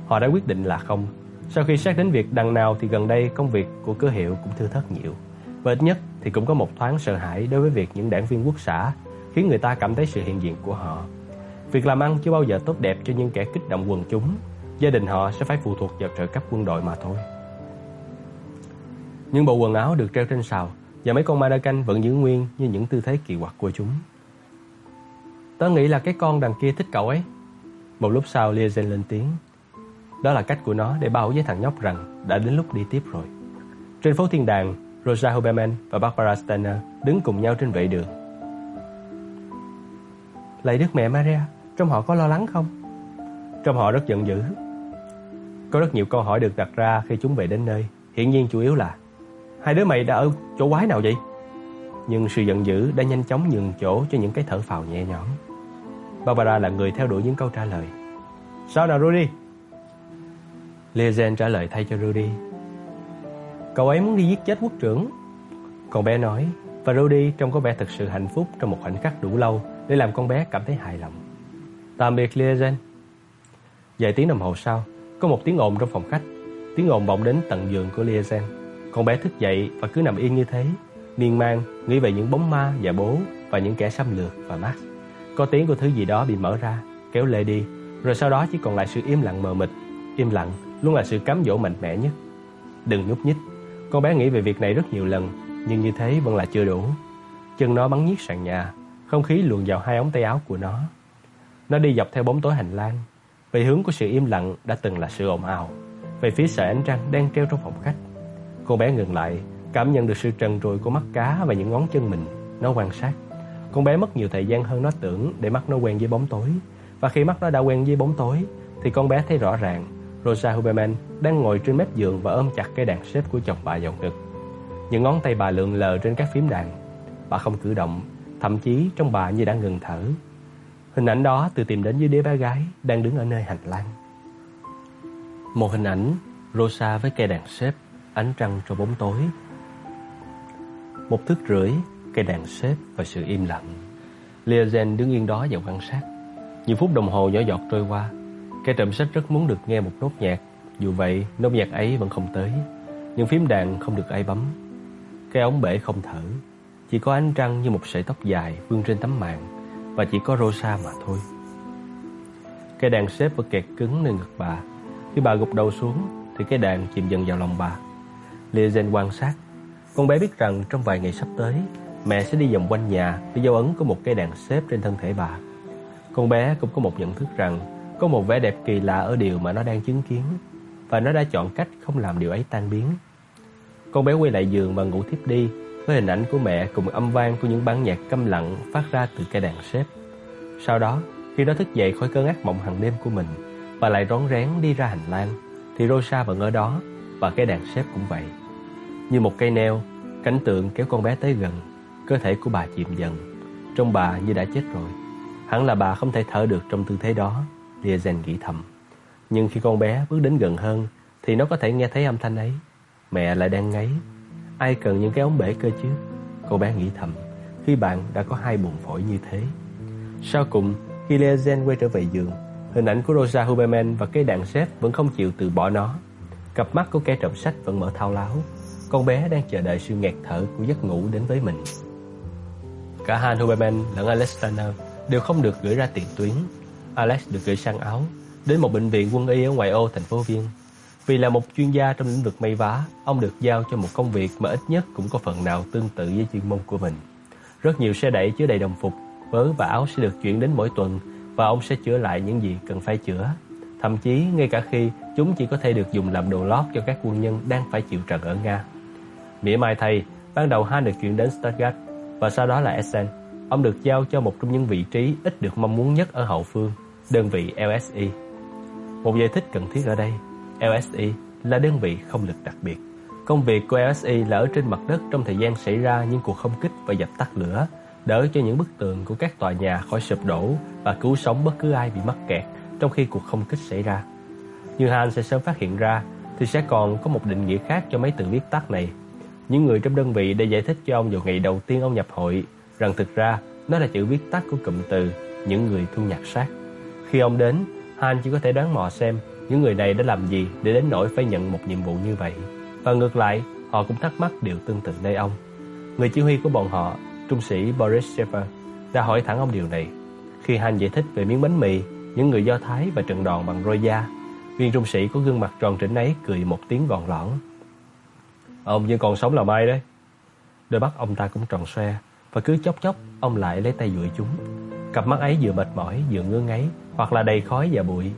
Họ đã quyết định là không. Sau khi xét đến việc đằng nào thì gần đây công việc của cửa hiệu cũng thưa thớt nhiều. Và ít nhất thì cũng có một thoáng sợ hãi đối với việc những đảng viên quốc xã khiến người ta cảm thấy sự hiện diện của họ. Việc làm ăn chưa bao giờ tốt đẹp cho những kẻ kích động quần chúng. Gia đình họ sẽ phải phụ thuộc vào trợ cấp quân đội mà thôi. Những bộ quần áo được treo trên sào và mấy con ma canh vẫn giữ nguyên như những tư thế kỳ quặc của chúng. Tớ nghĩ là cái con đằng kia thích cậu ấy. Một lúc sau Liazen lên tiếng. Đó là cách của nó để bảo với thằng nhóc rằng đã đến lúc đi tiếp rồi. Trên phố thiên đàng, Rosa Huberman và Barbara Steiner đứng cùng nhau trên vệ đường. Lạy Đức Mẹ Maria, trong họ có lo lắng không? Trong họ rất giận dữ. Có rất nhiều câu hỏi được đặt ra khi chúng về đến nơi. Hiển nhiên chủ yếu là Hai đứa mày đã ở chỗ quái nào vậy? Nhưng sự giận dữ đã nhanh chóng nhường chỗ cho những cái thở phào nhẹ nhõm. Barbara là người theo đuổi những câu trả lời. Sao nào Rudy? Liazen trả lời thay cho Rudy Cậu ấy muốn đi giết chết quốc trưởng. Con bé nói, Và Rudy trông có vẻ thật sự hạnh phúc Trong một khoảnh khắc đủ lâu Để làm con bé cảm thấy hài lòng. Tạm biệt Liazen Vài tiếng đồng hồ sau, Có một tiếng ồn trong phòng khách. Tiếng ồn vọng đến tận giường của Liazen Con bé thức dậy và cứ nằm yên như thế, Miên man nghĩ về những bóng ma và bố Và những kẻ xâm lược và Max. Có tiếng của thứ gì đó bị mở ra, Kéo lê đi, Rồi sau đó chỉ còn lại sự im lặng mờ mịt. Im lặng luôn là sự cám dỗ mạnh mẽ nhất. Đừng nhúc nhích con bé nghĩ về việc này rất nhiều lần, nhưng như thế vẫn là chưa đủ. Chân nó bắn nhiếc sàn nhà, không khí luồn vào hai ống tay áo của nó. Nó đi dọc theo bóng tối hành lang. Về hướng của sự im lặng đã từng là sự ồn ào. Về phía sợi ánh trăng đang treo trong phòng khách. Con bé ngừng lại, cảm nhận được sự trần trụi của mắt cá và những ngón chân mình. Nó quan sát. Con bé mất nhiều thời gian hơn nó tưởng để mắt nó quen với bóng tối. Và khi mắt nó đã quen với bóng tối, thì con bé thấy rõ ràng Rosa Huberman đang ngồi trên mép giường và ôm chặt cái đàn xếp của chồng bà vào ngực. Những ngón tay bà lượn lờ trên các phím đàn. Bà không cử động, thậm chí trong bà như đang ngừng thở. Hình ảnh đó từ tìm đến với đứa bé gái đang đứng ở nơi hành lang. Một hình ảnh Rosa với cây đàn xếp, ánh trăng trong bóng tối. Một thước rưỡi, cây đàn xếp và sự im lặng. Liazen đứng yên đó và quan sát. Nhiều phút đồng hồ nhỏ giọt trôi qua, Kẻ trộm sách rất muốn được nghe một nốt nhạc Dù vậy nốt nhạc ấy vẫn không tới Nhưng phím đàn không được ai bấm Cái ống bể không thở Chỉ có ánh trăng như một sợi tóc dài Vương trên tấm màn Và chỉ có Rosa mà thôi Cây đàn xếp vẫn kẹt cứng nơi ngực bà Khi bà gục đầu xuống thì cái đàn chìm dần vào lòng bà. Liazen quan sát. Con bé biết rằng trong vài ngày sắp tới, mẹ sẽ đi vòng quanh nhà với dấu ấn của một cây đàn xếp trên thân thể bà. Con bé cũng có một nhận thức rằng có một vẻ đẹp kỳ lạ ở điều mà nó đang chứng kiến và nó đã chọn cách không làm điều ấy tan biến. Con bé quay lại giường và ngủ tiếp đi với hình ảnh của mẹ cùng âm vang của những bản nhạc câm lặng phát ra từ cây đàn xếp. Sau đó, khi nó thức dậy khỏi cơn ác mộng hàng đêm của mình và lại rón rén đi ra hành lang, thì Rosa vẫn ở đó và cái đàn xếp cũng vậy. Như một cây neo, cảnh tượng kéo con bé tới gần, cơ thể của bà chìm dần, trong bà như đã chết rồi. Hẳn là bà không thể thở được trong tư thế đó, Liazen nghĩ thầm. Nhưng khi con bé bước đến gần hơn, thì nó có thể nghe thấy âm thanh ấy. Mẹ lại đang ngáy. Ai cần những cái ống bể cơ chứ? Cô bé nghĩ thầm, khi bạn đã có hai buồng phổi như thế. Sau cùng, khi Liazen quay trở về giường, hình ảnh của Rosa Huberman và cái đàn xếp vẫn không chịu từ bỏ nó. Cặp mắt của kẻ trộm sách vẫn mở thao láo. Con bé đang chờ đợi sự nghẹt thở của giấc ngủ đến với mình. Cả Han Huberman lẫn Alex Turner đều không được gửi ra tiền tuyến. Alex được gửi sang Áo, đến một bệnh viện quân y ở ngoại ô thành phố Viên. Vì là một chuyên gia trong lĩnh vực may vá, ông được giao cho một công việc mà ít nhất cũng có phần nào tương tự với chuyên môn của mình. Rất nhiều xe đẩy chứa đầy đồng phục, vớ và áo sẽ được chuyển đến mỗi tuần và ông sẽ chữa lại những gì cần phải chữa. Thậm chí ngay cả khi chúng chỉ có thể được dùng làm đồ lót cho các quân nhân đang phải chịu trận ở Nga. Mỉa mai thay, ban đầu Han được chuyển đến Stuttgart và sau đó là Essen. Ông được giao cho một trong những vị trí ít được mong muốn nhất ở hậu phương, đơn vị LSI. Một giải thích cần thiết ở đây, LSI là đơn vị không lực đặc biệt. Công việc của LSI là ở trên mặt đất trong thời gian xảy ra những cuộc không kích và dập tắt lửa, đỡ cho những bức tường của các tòa nhà khỏi sụp đổ và cứu sống bất cứ ai bị mắc kẹt trong khi cuộc không kích xảy ra. Như Han sẽ sớm phát hiện ra, thì sẽ còn có một định nghĩa khác cho mấy từ viết tắt này. Những người trong đơn vị đã giải thích cho ông vào ngày đầu tiên ông nhập hội rằng thực ra nó là chữ viết tắt của cụm từ những người thu nhặt xác. Khi ông đến, Han chỉ có thể đoán mò xem những người này đã làm gì để đến nỗi phải nhận một nhiệm vụ như vậy. Và ngược lại, họ cũng thắc mắc điều tương tự nơi ông. Người chỉ huy của bọn họ, trung sĩ Boris Shepard, đã hỏi thẳng ông điều này. Khi Han giải thích về miếng bánh mì, những người Do Thái và trận đòn bằng roi da, viên trung sĩ có gương mặt tròn trĩnh ấy cười một tiếng gòn lõn. Ông vẫn còn sống là may đấy. Đôi mắt ông ta cũng tròn xoe, và cứ chốc chốc ông lại lấy tay dụi chúng. Cặp mắt ấy vừa mệt mỏi vừa ngơ ngáy, hoặc là đầy khói và bụi.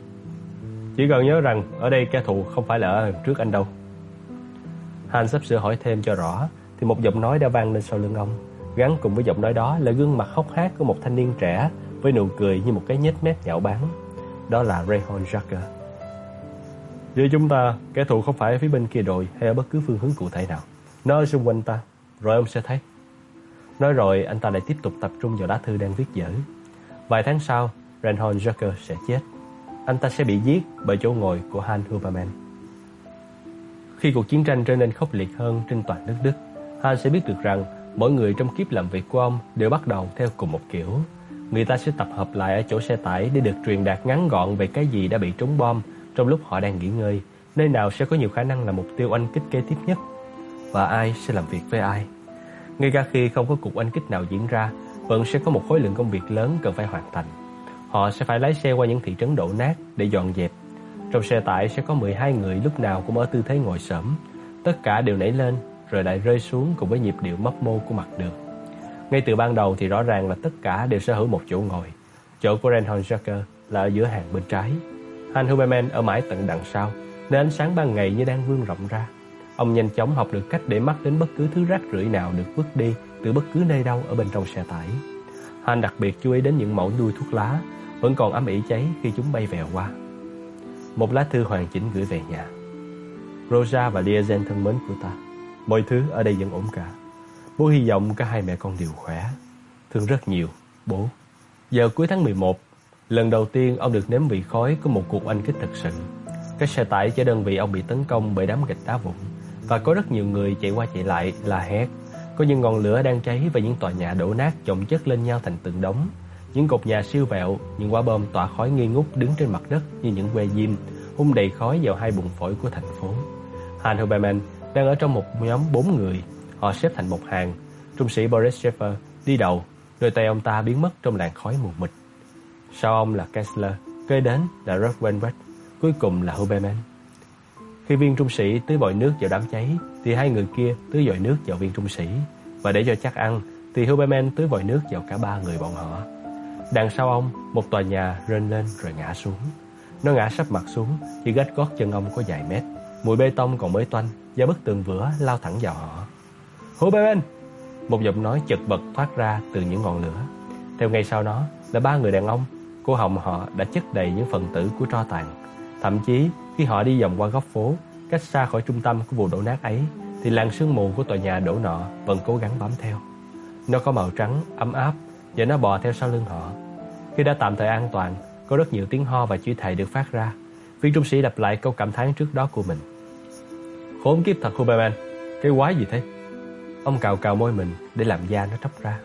Chỉ cần nhớ rằng ở đây kẻ thù không phải là ở trước anh đâu. Han sắp sửa hỏi thêm cho rõ, thì một giọng nói đã vang lên sau lưng ông. Gắn cùng với giọng nói đó là gương mặt hốc hác của một thanh niên trẻ với nụ cười như một cái nhếch mép nhạo báng. Đó là Rayhon Jacker. Với chúng ta, kẻ thù không phải ở phía bên kia đồi hay ở bất cứ phương hướng cụ thể nào. Nó ở xung quanh ta, rồi ông sẽ thấy. Nói rồi, anh ta lại tiếp tục tập trung vào lá thư đang viết dở. Vài tháng sau, Reinhold Joker sẽ chết. Anh ta sẽ bị giết bởi chỗ ngồi của Han Huberman. Khi cuộc chiến tranh trở nên khốc liệt hơn trên toàn nước Đức, Han sẽ biết được rằng mỗi người trong kiếp làm việc của ông đều bắt đầu theo cùng một kiểu. Người ta sẽ tập hợp lại ở chỗ xe tải để được truyền đạt ngắn gọn về cái gì đã bị trúng bom trong lúc họ đang nghỉ ngơi, nơi nào sẽ có nhiều khả năng là mục tiêu oanh kích kế tiếp nhất và ai sẽ làm việc với ai. Ngay cả khi không có cuộc oanh kích nào diễn ra, vẫn sẽ có một khối lượng công việc lớn cần phải hoàn thành. Họ sẽ phải lái xe qua những thị trấn đổ nát để dọn dẹp. Trong xe tải sẽ có 12 người lúc nào cũng ở tư thế ngồi xổm, tất cả đều nảy lên rồi lại rơi xuống cùng với nhịp điệu mấp mô của mặt đường. Ngay từ ban đầu thì rõ ràng là tất cả đều sở hữu một chỗ ngồi. Chỗ của Renhorn Jacker là ở giữa hàng bên trái. Han Huberman ở mãi tận đằng sau, nên ánh sáng ban ngày như đang vươn rộng ra. Ông nhanh chóng học được cách để mắt đến bất cứ thứ rác rưởi nào được vứt đi từ bất cứ nơi đâu ở bên trong xe tải. Han đặc biệt chú ý đến những mẫu đuôi thuốc lá vẫn còn ấm ỉ cháy khi chúng bay vèo qua. Một lá thư hoàn chỉnh gửi về nhà. Rosa và Liazen thân mến của ta, mọi thứ ở đây vẫn ổn cả. Bố hy vọng cả hai mẹ con đều khỏe. Thương rất nhiều, bố. Giờ cuối tháng 11, lần đầu tiên ông được nếm vị khói của một cuộc oanh kích thực sự. Cái xe tải chở đơn vị ông bị tấn công bởi đám gạch đá vụn và có rất nhiều người chạy qua chạy lại la hét. Có những ngọn lửa đang cháy và những tòa nhà đổ nát chồng chất lên nhau thành từng đống. Những cột nhà siêu vẹo, những quả bom tỏa khói nghi ngút đứng trên mặt đất như những que diêm, hung đầy khói vào hai buồng phổi của thành phố. Han Huberman đang ở trong một nhóm bốn người. Họ xếp thành một hàng. Trung sĩ Boris Schaeffer đi đầu, đôi tay ông ta biến mất trong làn khói mù mịt. Sau ông là Kessler, kế đến là Rolf Wenwert, cuối cùng là Huberman. Khi viên trung sĩ tưới vòi nước vào đám cháy, thì hai người kia tưới vòi nước vào viên trung sĩ. Và để cho chắc ăn, thì Huberman tưới vòi nước vào cả ba người bọn họ. Đằng sau ông, một tòa nhà rên lên rồi ngã xuống. Nó ngã sắp mặt xuống, chỉ gách gót chân ông có vài mét. Mùi bê tông còn mới toanh và bức tường vữa lao thẳng vào họ. Huberman! Một giọng nói chật vật thoát ra từ những ngọn lửa. Theo ngay sau đó là ba người đàn ông. Cô Hồng họ đã chất đầy những phần tử của tro tàn. Thậm chí khi họ đi vòng qua góc phố, cách xa khỏi trung tâm của vụ đổ nát ấy, thì làn sương mù của tòa nhà đổ nọ vẫn cố gắng bám theo. Nó có màu trắng, ấm áp và nó bò theo sau lưng họ. Khi đã tạm thời an toàn, có rất nhiều tiếng ho và chửi thầy được phát ra. Viên trung sĩ lặp lại câu cảm thán trước đó của mình. Khốn kiếp thật Huberman, cái quái gì thế? Ông cào cào môi mình để làm da nó tróc ra.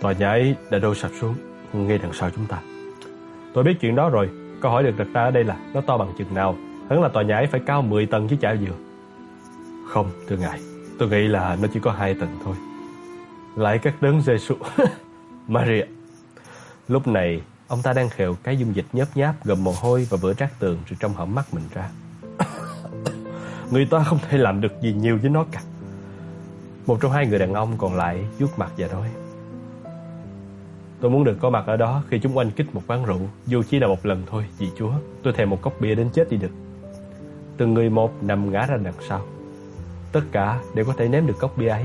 Tòa nhà ấy đã đổ sập xuống ngay đằng sau chúng ta. Tôi biết chuyện đó rồi, câu hỏi được đặt ra ở đây là nó to bằng chừng nào? Hẳn là tòa nhà ấy phải cao 10 tầng chứ chả vừa. Không, thưa ngài, tôi nghĩ là nó chỉ có hai tầng thôi. Lại các đấng giê -xu. (laughs) Maria. Lúc này, ông ta đang khều cái dung dịch nhớp nháp gồm mồ hôi và vữa trát tường từ trong hõm mắt mình ra. (coughs) Người ta không thể làm được gì nhiều với nó cả. Một trong hai người đàn ông còn lại vuốt mặt và nói Tôi muốn được có mặt ở đó khi chúng oanh kích một quán rượu Dù chỉ là một lần thôi, dì chúa. Tôi thèm một cốc bia đến chết đi được. Từng người một nằm ngã ra đằng sau. Tất cả đều có thể ném được cốc bia ấy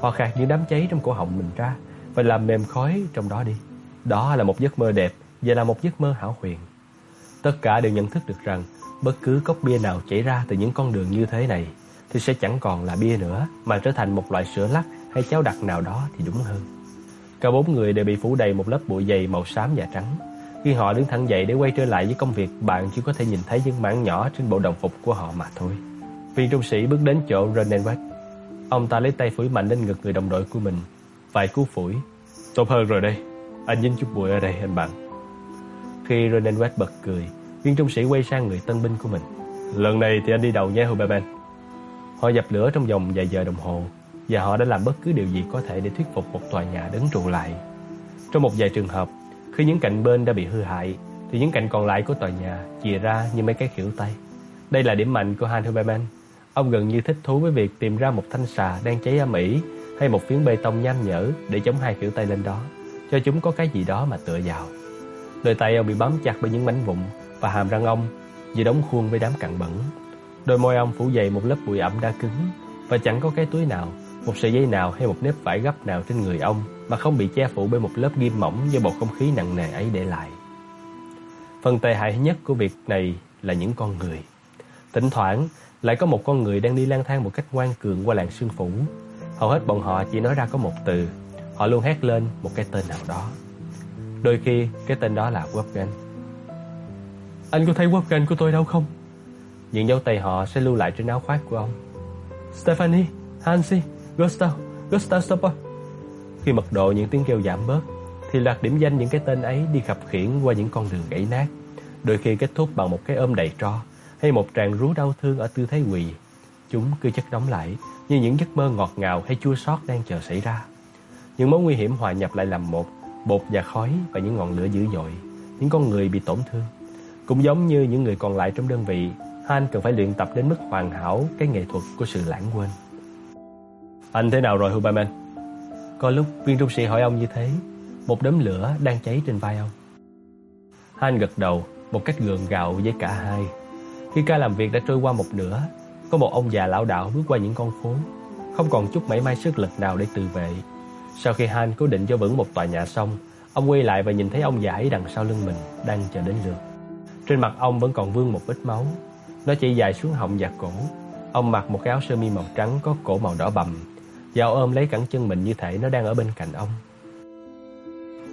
Họ khạc những đám cháy trong cổ họng mình ra Và làm mềm khói trong đó đi. Đó là một giấc mơ đẹp Và là một giấc mơ hảo huyền. Tất cả đều nhận thức được rằng Bất cứ cốc bia nào chảy ra từ những con đường như thế này Thì sẽ chẳng còn là bia nữa Mà trở thành một loại sữa lắc hay cháo đặc nào đó thì đúng hơn. Cả bốn người đều bị phủ đầy một lớp bụi dày màu xám và trắng. Khi họ đứng thẳng dậy để quay trở lại với công việc, Bạn chỉ có thể nhìn thấy những mảng nhỏ trên bộ đồng phục của họ mà thôi. Viên trung sĩ bước đến chỗ Ronenweg Ông ta lấy tay phủi mạnh lên ngực người đồng đội của mình, Vài cú phủi. Tốt hơn rồi đây, Anh dính chút bụi ở đây anh bạn. Khi Ronenweg bật cười, Viên trung sĩ quay sang người tân binh của mình. Lần này thì anh đi đầu nhé, Huberman. Họ dập lửa trong vòng vài giờ đồng hồ. Và họ đã làm bất cứ điều gì có thể để thuyết phục một tòa nhà đứng trụ lại. Trong một vài trường hợp Khi những cạnh bên đã bị hư hại Thì những cạnh còn lại của tòa nhà chìa ra như mấy cái khỉu tay. Đây là điểm mạnh của Hans Huberman Ông gần như thích thú với việc tìm ra một thanh xà đang cháy âm ỉ Hay một phiến bê tông nham nhở để chống hai khỉu tay lên đó Cho chúng có cái gì đó mà tựa vào. Đôi tay ông bị bám chặt bởi những mảnh vụn và hàm răng ông vừa đóng khuôn với đám cặn bẩn. Đôi môi ông phủ dày một lớp bụi ẩm đã cứng và chẳng có cái túi nào, một sợi dây nào hay một nếp vải gấp nào trên người ông mà không bị che phủ bởi một lớp ghim mỏng do bầu không khí nặng nề ấy để lại. Phần tệ hại nhất của việc này là những con người. Thỉnh thoảng lại có một con người đang đi lang thang một cách ngoan cường qua làng sương phủ. Hầu hết bọn họ chỉ nói ra có một từ, họ luôn hét lên một cái tên nào đó. Đôi khi cái tên đó là Wolfgang. Anh có thấy Wolfgang của tôi đâu không? Những dấu tay họ sẽ lưu lại trên áo khoác của ông. Stephanie, Hansi, Gustav, Gustav Stopper. Khi mật độ những tiếng kêu giảm bớt, thì loạt điểm danh những cái tên ấy đi khập khiển qua những con đường gãy nát, đôi khi kết thúc bằng một cái ôm đầy tro hay một tràng rú đau thương ở tư thế quỳ. Chúng cứ chất đóng lại như những giấc mơ ngọt ngào hay chua xót đang chờ xảy ra. Những mối nguy hiểm hòa nhập lại làm một, bột và khói và những ngọn lửa dữ dội, những con người bị tổn thương. Cũng giống như những người còn lại trong đơn vị, Han cần phải luyện tập đến mức hoàn hảo cái nghệ thuật của sự lãng quên. Anh thế nào rồi Huberman? Có lúc viên trung sĩ hỏi ông như thế, một đốm lửa đang cháy trên vai ông. Han gật đầu một cách gượng gạo với cả hai. Khi ca làm việc đã trôi qua một nửa, có một ông già lão đạo bước qua những con phố, không còn chút mảy may sức lực nào để tự vệ. Sau khi Han cố định cho vững một tòa nhà xong, ông quay lại và nhìn thấy ông già ấy đằng sau lưng mình đang chờ đến lượt. Trên mặt ông vẫn còn vương một ít máu Nó chỉ dài xuống họng và cổ Ông mặc một cái áo sơ mi màu trắng có cổ màu đỏ bầm giao ôm lấy cẳng chân mình như thể nó đang ở bên cạnh ông.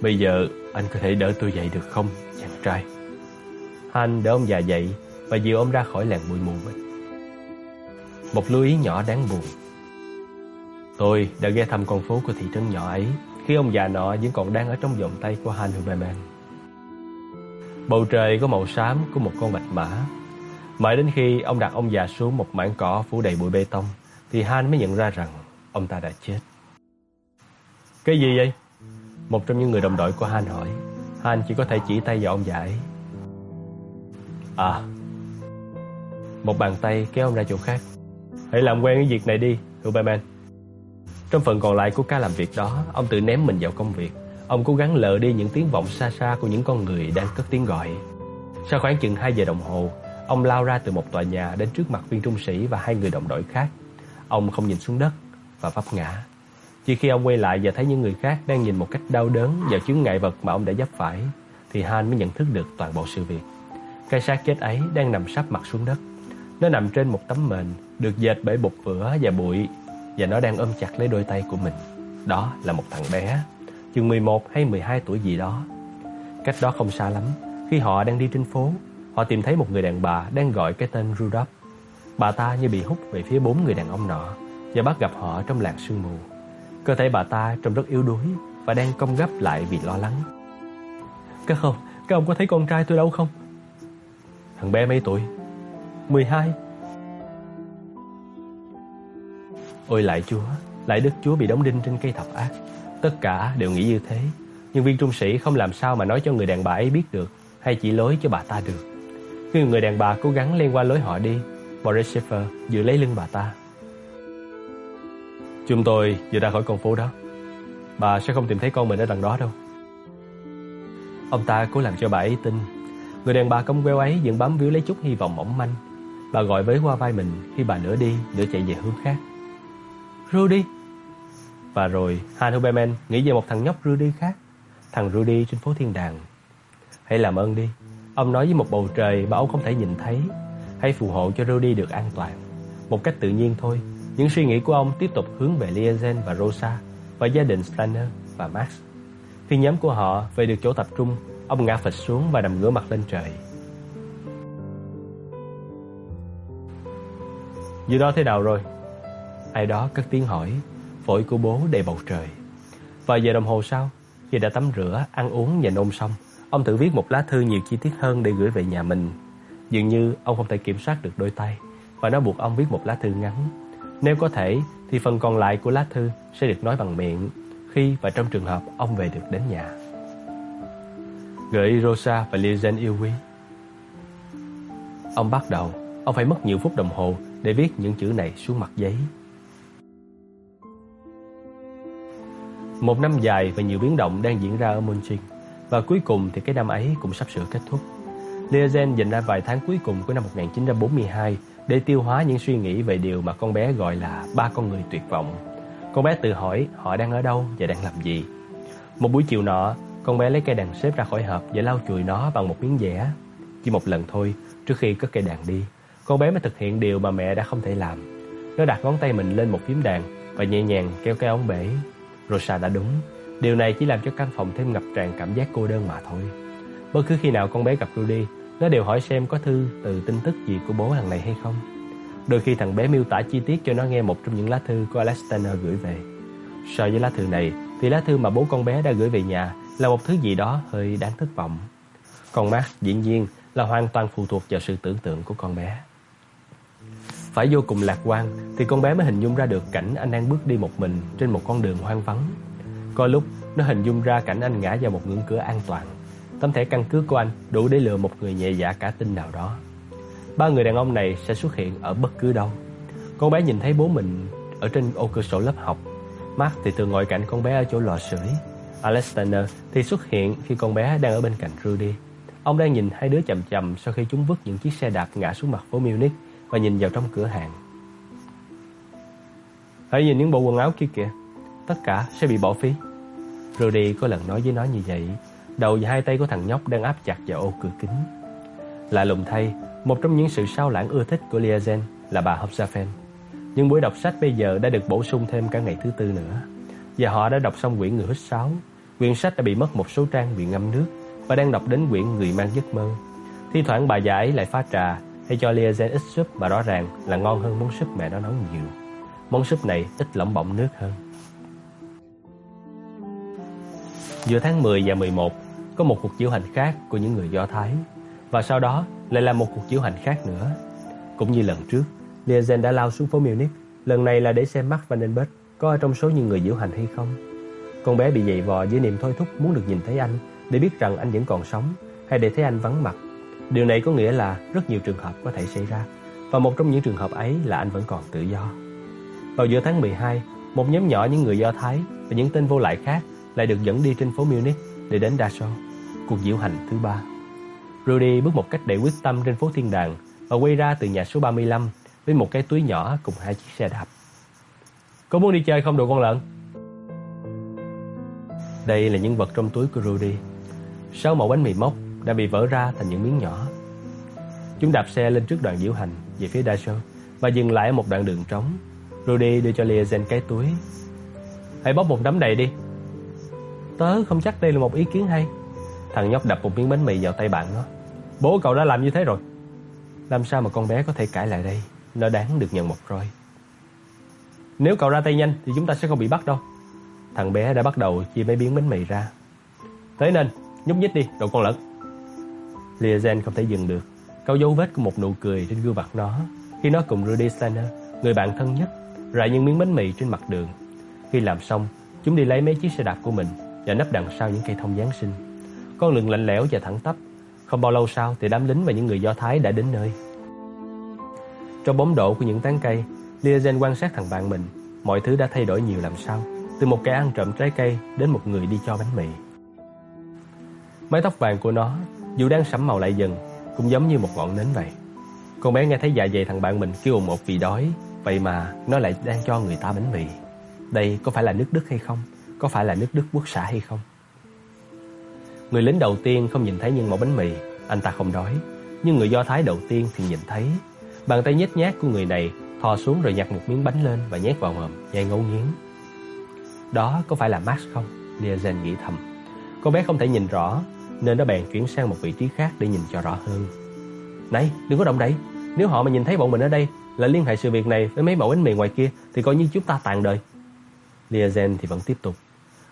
Bây giờ anh có thể đỡ tôi dậy được không chàng trai? Han đỡ ông già dậy Và dìu ông ra khỏi làng bụi mù mình. Một lưu ý nhỏ đáng buồn. Tôi đã ghé thăm con phố của thị trấn nhỏ ấy. Khi ông già nọ vẫn còn đang ở trong vòng tay của Han Huberman. Bầu trời có màu xám của một con bạch mã. Mãi đến khi ông đặt ông già xuống một mảng cỏ phủ đầy bụi bê tông, thì Han mới nhận ra rằng ông ta đã chết. Cái gì vậy? Một trong những người đồng đội của Han hỏi. Han chỉ có thể chỉ tay vào ông già ấy. À Một bàn tay kéo ông ra chỗ khác Hãy làm quen với việc này đi, Huberman Trong phần còn lại của ca làm việc đó, Ông tự ném mình vào công việc Ông cố gắng lờ đi những tiếng vọng xa xa Của những con người đang cất tiếng gọi Sau khoảng chừng 2 giờ đồng hồ, Ông lao ra từ một tòa nhà đến trước mặt viên trung sĩ và hai người đồng đội khác. Ông không nhìn xuống đất và vấp ngã. Chỉ khi ông quay lại và thấy những người khác đang nhìn một cách đau đớn vào chứng ngại vật mà ông đã dấp phải, thì Han mới nhận thức được toàn bộ sự việc. Cái xác chết ấy đang nằm sắp mặt xuống đất. Nó nằm trên một tấm mền được dệt bởi bột vữa và bụi và nó đang ôm chặt lấy đôi tay của mình. Đó là một thằng bé, chừng 11 hay 12 tuổi gì đó. Cách đó không xa lắm, khi họ đang đi trên phố, họ tìm thấy một người đàn bà đang gọi cái tên Rudolph. Bà ta như bị hút về phía bốn người đàn ông nọ và bắt gặp họ trong làng sương mù. Cơ thể bà ta trông rất yếu đuối và đang cong gấp lại vì lo lắng. Các ông, các ông có thấy con trai tôi đâu không? Thằng bé mấy tuổi? 12. Ôi lại Chúa, lại Đức Chúa bị đóng đinh trên cây thập ác. Tất cả đều nghĩ như thế, nhưng viên trung sĩ không làm sao mà nói cho người đàn bà ấy biết được hay chỉ lối cho bà ta được. Khi người đàn bà cố gắng len qua lối họ đi, Boris Schiffer giữ lấy lưng bà ta. Chúng tôi vừa ra khỏi con phố đó. Bà sẽ không tìm thấy con mình ở đằng đó đâu. Ông ta cố làm cho bà ấy tin. Người đàn bà công queo ấy vẫn bám víu lấy chút hy vọng mỏng manh. Bà gọi với qua vai mình khi bà nửa đi, nửa chạy về hướng khác. Rudy! Và rồi Han Huberman nghĩ về một thằng nhóc Rudy khác. Thằng Rudy trên phố Thiên Đàng. Hãy làm ơn đi. Ông nói với một bầu trời mà ông không thể nhìn thấy. Hãy phù hộ cho Rudy được an toàn. Một cách tự nhiên thôi. Những suy nghĩ của ông tiếp tục hướng về Liazen và Rosa và gia đình Steiner và Max. Khi nhóm của họ về được chỗ tập trung, ông ngã phịch xuống và nằm ngửa mặt lên trời. như đó thế nào rồi? Ai đó cất tiếng hỏi, phổi của bố đầy bầu trời. Vài giờ đồng hồ sau, khi đã tắm rửa, ăn uống và nôn xong, ông tự viết một lá thư nhiều chi tiết hơn để gửi về nhà mình. Dường như ông không thể kiểm soát được đôi tay, và nó buộc ông viết một lá thư ngắn. Nếu có thể, thì phần còn lại của lá thư sẽ được nói bằng miệng khi và trong trường hợp ông về được đến nhà. Gửi Rosa và Lizen yêu quý. Ông bắt đầu, ông phải mất nhiều phút đồng hồ để viết những chữ này xuống mặt giấy. Một năm dài và nhiều biến động đang diễn ra ở Munching và cuối cùng thì cái năm ấy cũng sắp sửa kết thúc. Liazen dành ra vài tháng cuối cùng của năm 1942 để tiêu hóa những suy nghĩ về điều mà con bé gọi là ba con người tuyệt vọng. Con bé tự hỏi họ đang ở đâu và đang làm gì. Một buổi chiều nọ, con bé lấy cây đàn xếp ra khỏi hộp và lau chùi nó bằng một miếng vẽ. Chỉ một lần thôi, trước khi cất cây đàn đi, con bé mới thực hiện điều mà mẹ đã không thể làm. Nó đặt ngón tay mình lên một phím đàn và nhẹ nhàng kéo cái ống bể. Rosa đã đúng, điều này chỉ làm cho căn phòng thêm ngập tràn cảm giác cô đơn mà thôi. Bất cứ khi nào con bé gặp Rudy, nó đều hỏi xem có thư từ tin tức gì của bố thằng này hay không. Đôi khi thằng bé miêu tả chi tiết cho nó nghe một trong những lá thư của Alexander gửi về. So với lá thư này, thì lá thư mà bố con bé đã gửi về nhà là một thứ gì đó hơi đáng thất vọng. Còn Mark dĩ nhiên là hoàn toàn phụ thuộc vào sự tưởng tượng của con bé. Phải vô cùng lạc quan thì con bé mới hình dung ra được cảnh anh đang bước đi một mình trên một con đường hoang vắng. Có lúc nó hình dung ra cảnh anh ngã vào một ngưỡng cửa an toàn. Tấm thẻ căn cước của anh đủ để lừa một người nhẹ dạ cả tin nào đó. Ba người đàn ông này sẽ xuất hiện ở bất cứ đâu. Con bé nhìn thấy bố mình ở trên ô cửa sổ lớp học. Mark thì từ ngồi cạnh con bé ở chỗ lò sưởi. Alexander thì xuất hiện khi con bé đang ở bên cạnh Rudy. Ông đang nhìn hai đứa chầm chầm sau khi chúng vứt những chiếc xe đạp ngã xuống mặt phố Munich và nhìn vào trong cửa hàng. Hãy nhìn những bộ quần áo kia kìa, tất cả sẽ bị bỏ phí. Rudy có lần nói với nó như vậy, đầu và hai tay của thằng nhóc đang áp chặt vào ô cửa kính. Lạ lùng thay, một trong những sự sao lãng ưa thích của Liazen là bà Hobsafen. Nhưng buổi đọc sách bây giờ đã được bổ sung thêm cả ngày thứ tư nữa. Và họ đã đọc xong quyển Người hít sáo. Quyển sách đã bị mất một số trang bị ngâm nước và đang đọc đến quyển Người mang giấc mơ. Thi thoảng bà già ấy lại pha trà hay cho Liazen ít súp mà rõ ràng là ngon hơn món súp mẹ nó nấu nhiều. Món súp này ít lỏng bọng nước hơn. Giữa tháng 10 và 11 có một cuộc diễu hành khác của những người Do Thái và sau đó lại là một cuộc diễu hành khác nữa. Cũng như lần trước, Liazen đã lao xuống phố Munich, lần này là để xem Mark Vandenberg có ở trong số những người diễu hành hay không. Con bé bị dày vò dưới niềm thôi thúc muốn được nhìn thấy anh để biết rằng anh vẫn còn sống hay để thấy anh vắng mặt. Điều này có nghĩa là rất nhiều trường hợp có thể xảy ra, và một trong những trường hợp ấy là anh vẫn còn tự do. Vào giữa tháng 12, một nhóm nhỏ những người Do Thái và những tên vô lại khác lại được dẫn đi trên phố Munich để đến Dachau, cuộc diễu hành thứ ba. Rudy bước một cách đầy quyết tâm trên phố Thiên Đàng và quay ra từ nhà số 35 với một cái túi nhỏ cùng hai chiếc xe đạp. Có muốn đi chơi không đồ con lợn? Đây là những vật trong túi của Rudy. Sáu mẫu bánh mì mốc đã bị vỡ ra thành những miếng nhỏ. Chúng đạp xe lên trước đoàn diễu hành về phía Dachau và dừng lại ở một đoạn đường trống. Rudy đưa cho Liazen cái túi. Hãy bóc một nắm đầy đi. Tớ không chắc đây là một ý kiến hay. Thằng nhóc đập một miếng bánh mì vào tay bạn nó. Bố cậu đã làm như thế rồi. Làm sao mà con bé có thể cãi lại đây? Nó đáng được nhận một roi. Nếu cậu ra tay nhanh thì chúng ta sẽ không bị bắt đâu. Thằng bé đã bắt đầu chia mấy miếng bánh mì ra. Thế nên, nhúc nhích đi, đồ con lật Liazen không thể dừng được. Câu dấu vết của một nụ cười trên gương mặt nó khi nó cùng Rudy Steiner, người bạn thân nhất, rải những miếng bánh mì trên mặt đường. Khi làm xong, chúng đi lấy mấy chiếc xe đạp của mình và nấp đằng sau những cây thông Giáng sinh. Con lường lạnh lẽo và thẳng tắp. Không bao lâu sau thì đám lính và những người Do Thái đã đến nơi. Trong bóng đổ của những tán cây, Liazen quan sát thằng bạn mình. Mọi thứ đã thay đổi nhiều làm sao. Từ một kẻ ăn trộm trái cây đến một người đi cho bánh mì. Mái tóc vàng của nó, dù đang sẫm màu lại dần, cũng giống như một ngọn nến vậy. Con bé nghe thấy dạ dày thằng bạn mình kêu ồn một vì đói, vậy mà nó lại đang cho người ta bánh mì. Đây có phải là nước Đức hay không? Có phải là nước Đức quốc xã hay không? Người lính đầu tiên không nhìn thấy những mẫu bánh mì, anh ta không đói. Nhưng người Do Thái đầu tiên thì nhìn thấy. Bàn tay nhếch nhác của người này thò xuống rồi nhặt một miếng bánh lên và nhét vào mồm, nhai ngấu nghiến. Đó có phải là Max không? Liazen nghĩ thầm. cô bé không thể nhìn rõ, nên nó bèn chuyển sang một vị trí khác để nhìn cho rõ hơn. Này, đừng có động đậy. Nếu họ mà nhìn thấy bọn mình ở đây là liên hệ sự việc này với mấy mẫu bánh mì ngoài kia thì coi như chúng ta tàn đời. Liazen thì vẫn tiếp tục.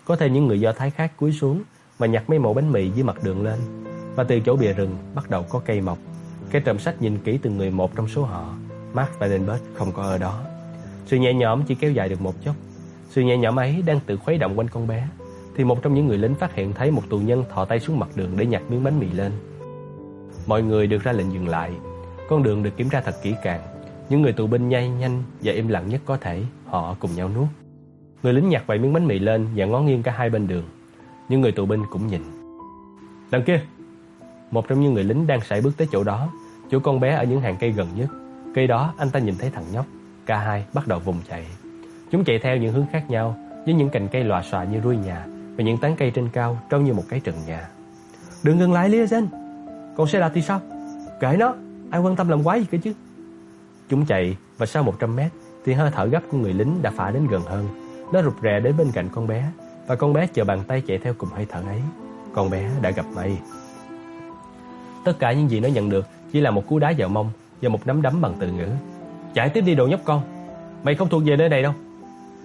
Có thêm những người Do Thái khác cúi xuống và nhặt mấy mẫu bánh mì dưới mặt đường lên. Và từ chỗ bìa rừng bắt đầu có cây mọc. Cái trộm sách nhìn kỹ từng người một trong số họ. Mark Vandenberg không có ở đó. Sự nhẹ nhõm chỉ kéo dài được một chốc. Sự nhẹ nhõm ấy đang tự khuấy động quanh con bé. Thì một trong những người lính phát hiện thấy một tù nhân thò tay xuống mặt đường để nhặt miếng bánh mì lên. Mọi người được ra lệnh dừng lại. Con đường được kiểm tra thật kỹ càng. Những người tù binh nhai nhanh và im lặng nhất có thể, họ cùng nhau nuốt. Người lính nhặt vài miếng bánh mì lên và ngó nghiêng cả hai bên đường. Những người tù binh cũng nhìn. Đằng kia, một trong những người lính đang sải bước tới chỗ đó, chỗ con bé ở những hàng cây gần nhất. Cây đó anh ta nhìn thấy thằng nhóc. Cả hai bắt đầu vùng chạy. Chúng chạy theo những hướng khác nhau, với những cành cây lòa xòa như ruôi nhà và những tán cây trên cao trông như một cái trần nhà. Đừng ngừng lại Liazen, còn xe đạp thì sao? Kệ nó, ai quan tâm làm quái gì cơ chứ? Chúng chạy và sau 100 mét thì hơi thở gấp của người lính đã phả đến gần hơn. Nó rụt rè đến bên cạnh con bé và con bé chờ bàn tay chạy theo cùng hơi thở ấy. Con bé đã gặp mây. Tất cả những gì nó nhận được chỉ là một cú đá vào mông và một nắm đấm bằng từ ngữ. Chạy tiếp đi đồ nhóc con, mày không thuộc về nơi này đâu.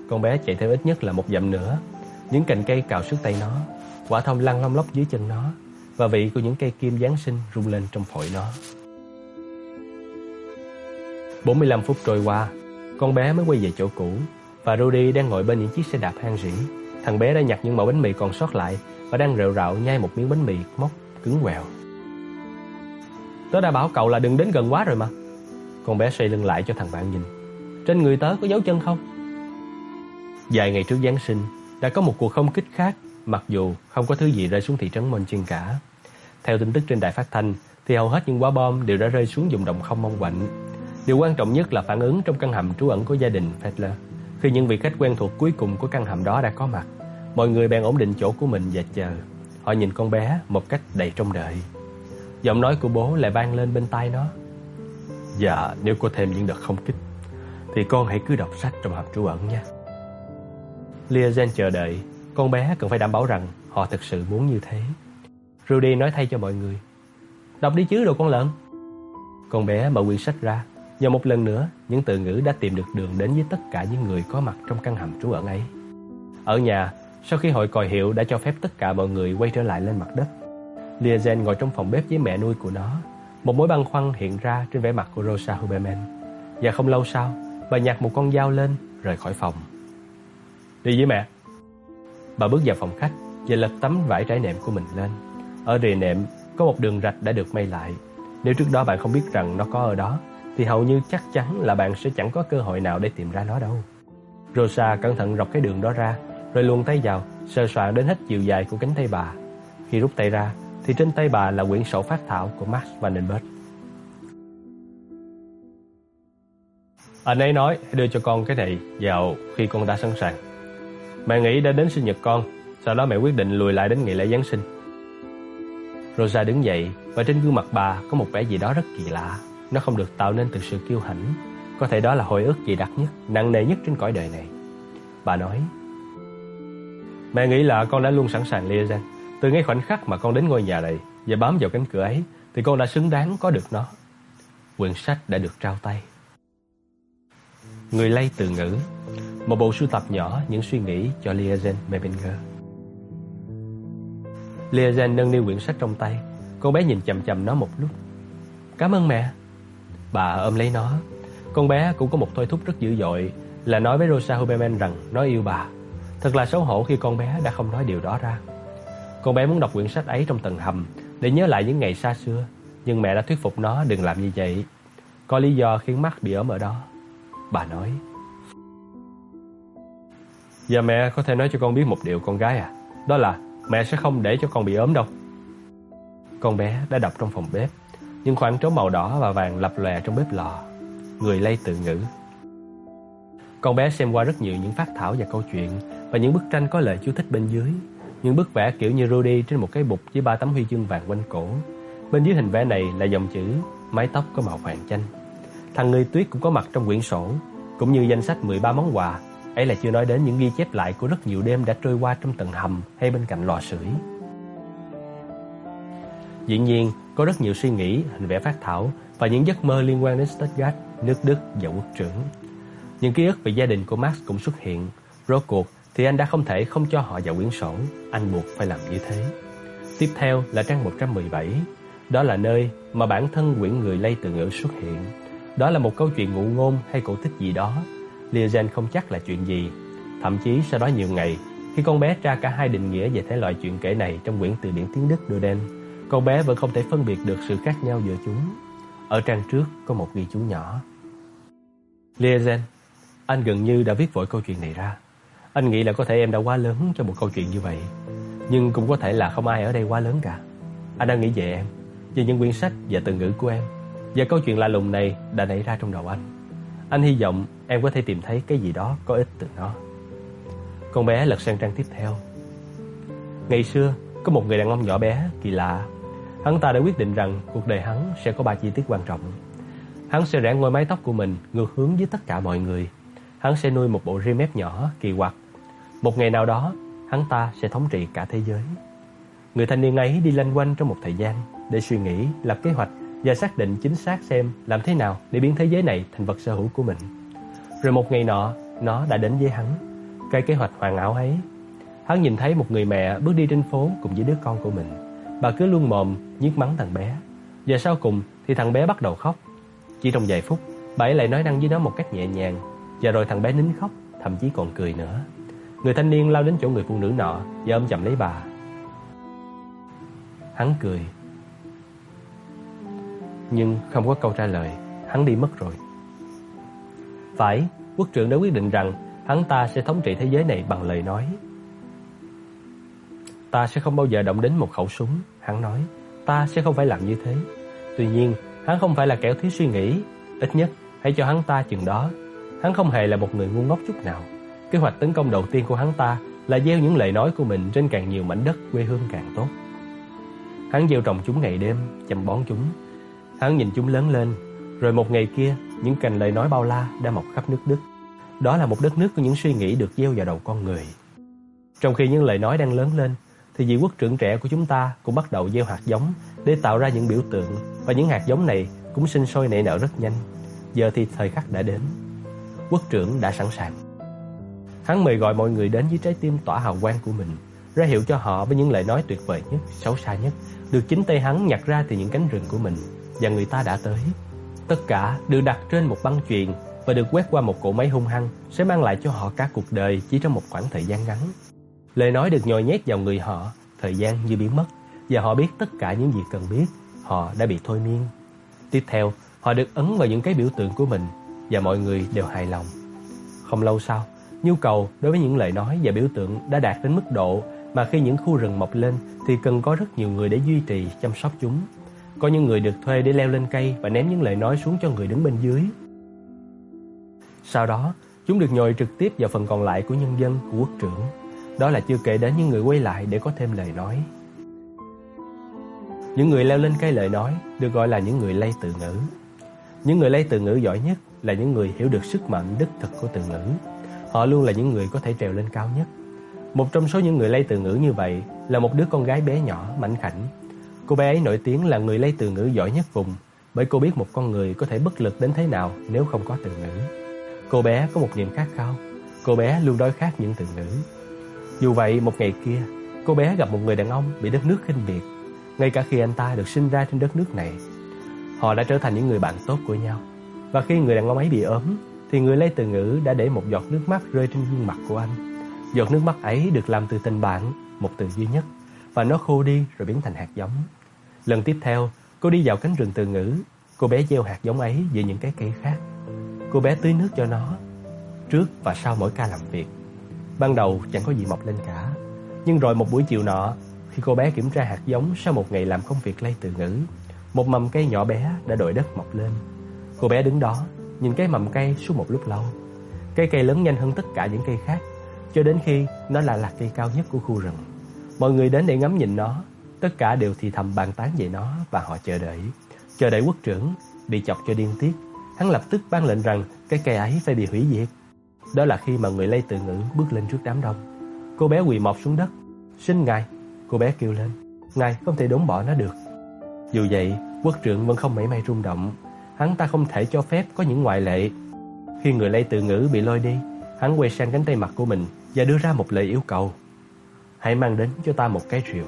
Con bé chạy theo ít nhất là một dặm nữa. Những cành cây cào sức tay nó, quả thông lăn long lóc dưới chân nó và vị của những cây kim Giáng sinh rung lên trong phổi nó. 45 phút trôi qua, con bé mới quay về chỗ cũ và Rudy đang ngồi bên những chiếc xe đạp hang rỉ. Thằng bé đã nhặt những mẩu bánh mì còn sót lại và đang rệu rạo nhai một miếng bánh mì móc cứng quèo. Tớ đã bảo cậu là đừng đến gần quá rồi mà. Con bé xoay lưng lại cho thằng bạn nhìn. Trên người tớ có dấu chân không? Vài ngày trước Giáng sinh, đã có một cuộc không kích khác, mặc dù không có thứ gì rơi xuống thị trấn Monchin cả. Theo tin tức trên đài phát thanh, thì hầu hết những quả bom đều đã rơi xuống vùng đồng không mong quạnh. Điều quan trọng nhất là phản ứng trong căn hầm trú ẩn của gia đình Fedler. Khi những vị khách quen thuộc cuối cùng của căn hầm đó đã có mặt, mọi người bèn ổn định chỗ của mình và chờ. Họ nhìn con bé một cách đầy trông đợi. Giọng nói của bố lại vang lên bên tai nó. Dạ, nếu có thêm những đợt không kích, thì con hãy cứ đọc sách trong hầm trú ẩn nha. Liazen chờ đợi, con bé cần phải đảm bảo rằng họ thực sự muốn như thế. Rudy nói thay cho mọi người. Đọc đi chứ đồ con lợn. Con bé mở quyển sách ra và một lần nữa những từ ngữ đã tìm được đường đến với tất cả những người có mặt trong căn hầm trú ẩn ấy. Ở nhà, sau khi hội còi hiệu đã cho phép tất cả mọi người quay trở lại lên mặt đất, Liazen ngồi trong phòng bếp với mẹ nuôi của nó. Một mối băn khoăn hiện ra trên vẻ mặt của Rosa Huberman. Và không lâu sau, bà nhặt một con dao lên rời khỏi phòng. Đi với mẹ. Bà bước vào phòng khách và lật tấm vải trải nệm của mình lên. Ở rìa nệm có một đường rạch đã được may lại. Nếu trước đó bạn không biết rằng nó có ở đó, thì hầu như chắc chắn là bạn sẽ chẳng có cơ hội nào để tìm ra nó đâu. Rosa cẩn thận rọc cái đường đó ra, rồi luồn tay vào, sờ soạn đến hết chiều dài của cánh tay bà. Khi rút tay ra, thì trên tay bà là quyển sổ phát thảo của Max Vandenberg. Anh ấy nói hãy đưa cho con cái này vào khi con đã sẵn sàng. Mẹ nghĩ đã đến sinh nhật con, sau đó mẹ quyết định lùi lại đến ngày lễ Giáng sinh. Rosa đứng dậy và trên gương mặt bà có một vẻ gì đó rất kỳ lạ. Nó không được tạo nên từ sự kiêu hãnh. Có thể đó là hồi ức dày đặc nhất, nặng nề nhất trên cõi đời này. Bà nói, Mẹ nghĩ là con đã luôn sẵn sàng Liazen. Từ ngay khoảnh khắc mà con đến ngôi nhà này và bám vào cánh cửa ấy, thì con đã xứng đáng có được nó. Quyển sách đã được trao tay. Người lay từ ngữ Một bộ sưu tập nhỏ những suy nghĩ cho Liazen Mebinger Liazen nâng niu quyển sách trong tay Con bé nhìn chầm chầm nó một lúc Cảm ơn mẹ Bà ôm lấy nó. Con bé cũng có một thôi thúc rất dữ dội, Là nói với Rosa Huberman rằng nó yêu bà. Thật là xấu hổ khi con bé đã không nói điều đó ra. Con bé muốn đọc quyển sách ấy trong tầng hầm Để nhớ lại những ngày xa xưa, Nhưng mẹ đã thuyết phục nó đừng làm như vậy. Có lý do khiến mắt bị ốm ở đó. Bà nói Giờ mẹ có thể nói cho con biết một điều con gái à. Đó là mẹ sẽ không để cho con bị ốm đâu. Con bé đã đọc trong phòng bếp. Những khoảng trống màu đỏ và vàng lập lòe trong bếp lò. Người lây tự ngữ. Con bé xem qua rất nhiều những phát thảo và câu chuyện Và những bức tranh có lời chú thích bên dưới. Những bức vẽ kiểu như Rudy trên một cái bục với ba tấm huy chương vàng quanh cổ. Bên dưới hình vẽ này là dòng chữ Mái tóc có màu vàng chanh Thằng người tuyết cũng có mặt trong quyển sổ, Cũng như danh sách 13 món quà. Ấy là chưa nói đến những ghi chép lại của rất nhiều đêm đã trôi qua trong tầng hầm hay bên cạnh lò sưởi. Dĩ nhiên, có rất nhiều suy nghĩ, hình vẽ phát thảo và những giấc mơ liên quan đến Stuttgart, nước Đức và quốc trưởng. Những ký ức về gia đình của Max cũng xuất hiện. Rốt cuộc thì anh đã không thể không cho họ vào quyển sổ, anh buộc phải làm như thế. Tiếp theo là trang 117. Đó là nơi mà bản thân quyển người lây từ ngữ xuất hiện. Đó là một câu chuyện ngụ ngôn hay cổ tích gì đó Liazen không chắc là chuyện gì. Thậm chí sau đó nhiều ngày, khi con bé tra cả hai định nghĩa về thể loại chuyện kể này trong quyển từ điển tiếng Đức Doden, con bé vẫn không thể phân biệt được sự khác nhau giữa chúng. Ở trang trước có một ghi chú nhỏ. Liazen, anh gần như đã viết vội câu chuyện này ra. Anh nghĩ là có thể em đã quá lớn cho một câu chuyện như vậy. Nhưng cũng có thể là không ai ở đây quá lớn cả. Anh đang nghĩ về em, về những quyển sách và từ ngữ của em. Và câu chuyện lạ lùng này đã nảy ra trong đầu anh. Anh hy vọng em có thể tìm thấy cái gì đó có ích từ nó. Con bé lật sang trang tiếp theo. Ngày xưa, có một người đàn ông nhỏ bé, kỳ lạ. Hắn ta đã quyết định rằng cuộc đời hắn sẽ có ba chi tiết quan trọng. Hắn sẽ rẽ ngôi mái tóc của mình ngược hướng với tất cả mọi người. Hắn sẽ nuôi một bộ ri mép nhỏ, kỳ quặc. Một ngày nào đó, hắn ta sẽ thống trị cả thế giới. Người thanh niên ấy đi lanh quanh trong một thời gian để suy nghĩ, lập kế hoạch và xác định chính xác xem làm thế nào để biến thế giới này thành vật sở hữu của mình. Rồi một ngày nọ, nó đã đến với hắn. Cái kế hoạch hoàn hảo ấy. Hắn nhìn thấy một người mẹ bước đi trên phố cùng với đứa con của mình. Bà cứ luôn mồm nhiếc mắng thằng bé. Và sau cùng thì thằng bé bắt đầu khóc. Chỉ trong vài phút, bà ấy lại nói năng với nó một cách nhẹ nhàng. Và rồi thằng bé nín khóc, thậm chí còn cười nữa. Người thanh niên lao đến chỗ người phụ nữ nọ và ôm chầm lấy bà. Hắn cười nhưng không có câu trả lời, hắn đi mất rồi. Phải, quốc trưởng đã quyết định rằng hắn ta sẽ thống trị thế giới này bằng lời nói. Ta sẽ không bao giờ động đến một khẩu súng, hắn nói. Ta sẽ không phải làm như thế. Tuy nhiên, hắn không phải là kẻ thiếu suy nghĩ. Ít nhất, hãy cho hắn ta chừng đó. Hắn không hề là một người ngu ngốc chút nào. Kế hoạch tấn công đầu tiên của hắn ta là gieo những lời nói của mình trên càng nhiều mảnh đất quê hương càng tốt. Hắn gieo trồng chúng ngày đêm, chăm bón chúng, Hắn nhìn chúng lớn lên, rồi một ngày kia, những cành lời nói bao la đã mọc khắp nước Đức. Đó là một đất nước của những suy nghĩ được gieo vào đầu con người. Trong khi những lời nói đang lớn lên, thì vị quốc trưởng trẻ của chúng ta cũng bắt đầu gieo hạt giống để tạo ra những biểu tượng và những hạt giống này cũng sinh sôi nảy nở rất nhanh. Giờ thì thời khắc đã đến. Quốc trưởng đã sẵn sàng. Hắn mời gọi mọi người đến với trái tim tỏa hào quang của mình, ra hiệu cho họ với những lời nói tuyệt vời nhất, xấu xa nhất, được chính tay hắn nhặt ra từ những cánh rừng của mình và người ta đã tới. Tất cả được đặt trên một băng chuyền và được quét qua một cỗ máy hung hăng sẽ mang lại cho họ cả cuộc đời chỉ trong một khoảng thời gian ngắn. Lời nói được nhồi nhét vào người họ, thời gian như biến mất và họ biết tất cả những gì cần biết. Họ đã bị thôi miên, Tiếp theo, họ được ấn vào những cái biểu tượng của mình và mọi người đều hài lòng. Không lâu sau, nhu cầu đối với những lời nói và biểu tượng đã đạt đến mức độ mà khi những khu rừng mọc lên thì cần có rất nhiều người để duy trì, chăm sóc chúng. Có những người được thuê để leo lên cây và ném những lời nói xuống cho người đứng bên dưới. Sau đó, chúng được nhồi trực tiếp vào phần còn lại của nhân dân của quốc trưởng. Đó là chưa kể đến những người quay lại để có thêm lời nói. Những người leo lên cây lời nói được gọi là những người lay từ ngữ. Những người lay từ ngữ giỏi nhất là những người hiểu được sức mạnh đích thực của từ ngữ. Họ luôn là những người có thể trèo lên cao nhất. Một trong số những người lay từ ngữ như vậy là một đứa con gái bé nhỏ, mảnh khảnh. Cô bé ấy nổi tiếng là người lay từ ngữ giỏi nhất vùng bởi cô biết một con người có thể bất lực đến thế nào nếu không có từ ngữ. Cô bé có một niềm khát khao. Cô bé luôn đói khát những từ ngữ. Dù vậy, một ngày kia, cô bé gặp một người đàn ông bị đất nước khinh miệt, ngay cả khi anh ta được sinh ra trên đất nước này. Họ đã trở thành những người bạn tốt của nhau. Và khi người đàn ông ấy bị ốm, thì người lấy từ ngữ đã để một giọt nước mắt rơi trên gương mặt của anh. Giọt nước mắt ấy được làm từ tình bạn, một từ duy nhất, và nó khô đi rồi biến thành hạt giống. Lần tiếp theo, cô đi vào cánh rừng từ ngữ, cô bé gieo hạt giống ấy giữa những cái cây khác. Cô bé tưới nước cho nó, trước và sau mỗi ca làm việc. Ban đầu chẳng có gì mọc lên cả, nhưng rồi một buổi chiều nọ, khi cô bé kiểm tra hạt giống sau một ngày làm công việc lay từ ngữ, một mầm cây nhỏ bé đã đội đất mọc lên. Cô bé đứng đó, nhìn cái mầm cây suốt một lúc lâu. Cây cây lớn nhanh hơn tất cả những cây khác, cho đến khi nó là lạc cây cao nhất của khu rừng. Mọi người đến để ngắm nhìn nó, tất cả đều thì thầm bàn tán về nó và họ chờ đợi. Chờ đợi quốc trưởng, bị chọc cho điên tiết. Hắn lập tức ban lệnh rằng cái cây ấy phải bị hủy diệt. Đó là khi mà người lây từ ngữ bước lên trước đám đông. Cô bé quỳ mọp xuống đất. Xin ngài, Cô bé kêu lên. Ngài không thể đốn bỏ nó được. Dù vậy quốc trưởng vẫn không mảy may rung động. Hắn ta không thể cho phép có những ngoại lệ. Khi người lây từ ngữ bị lôi đi Hắn quay sang cánh tay mặt của mình Và đưa ra một lời yêu cầu. Hãy mang đến cho ta một cái rượu.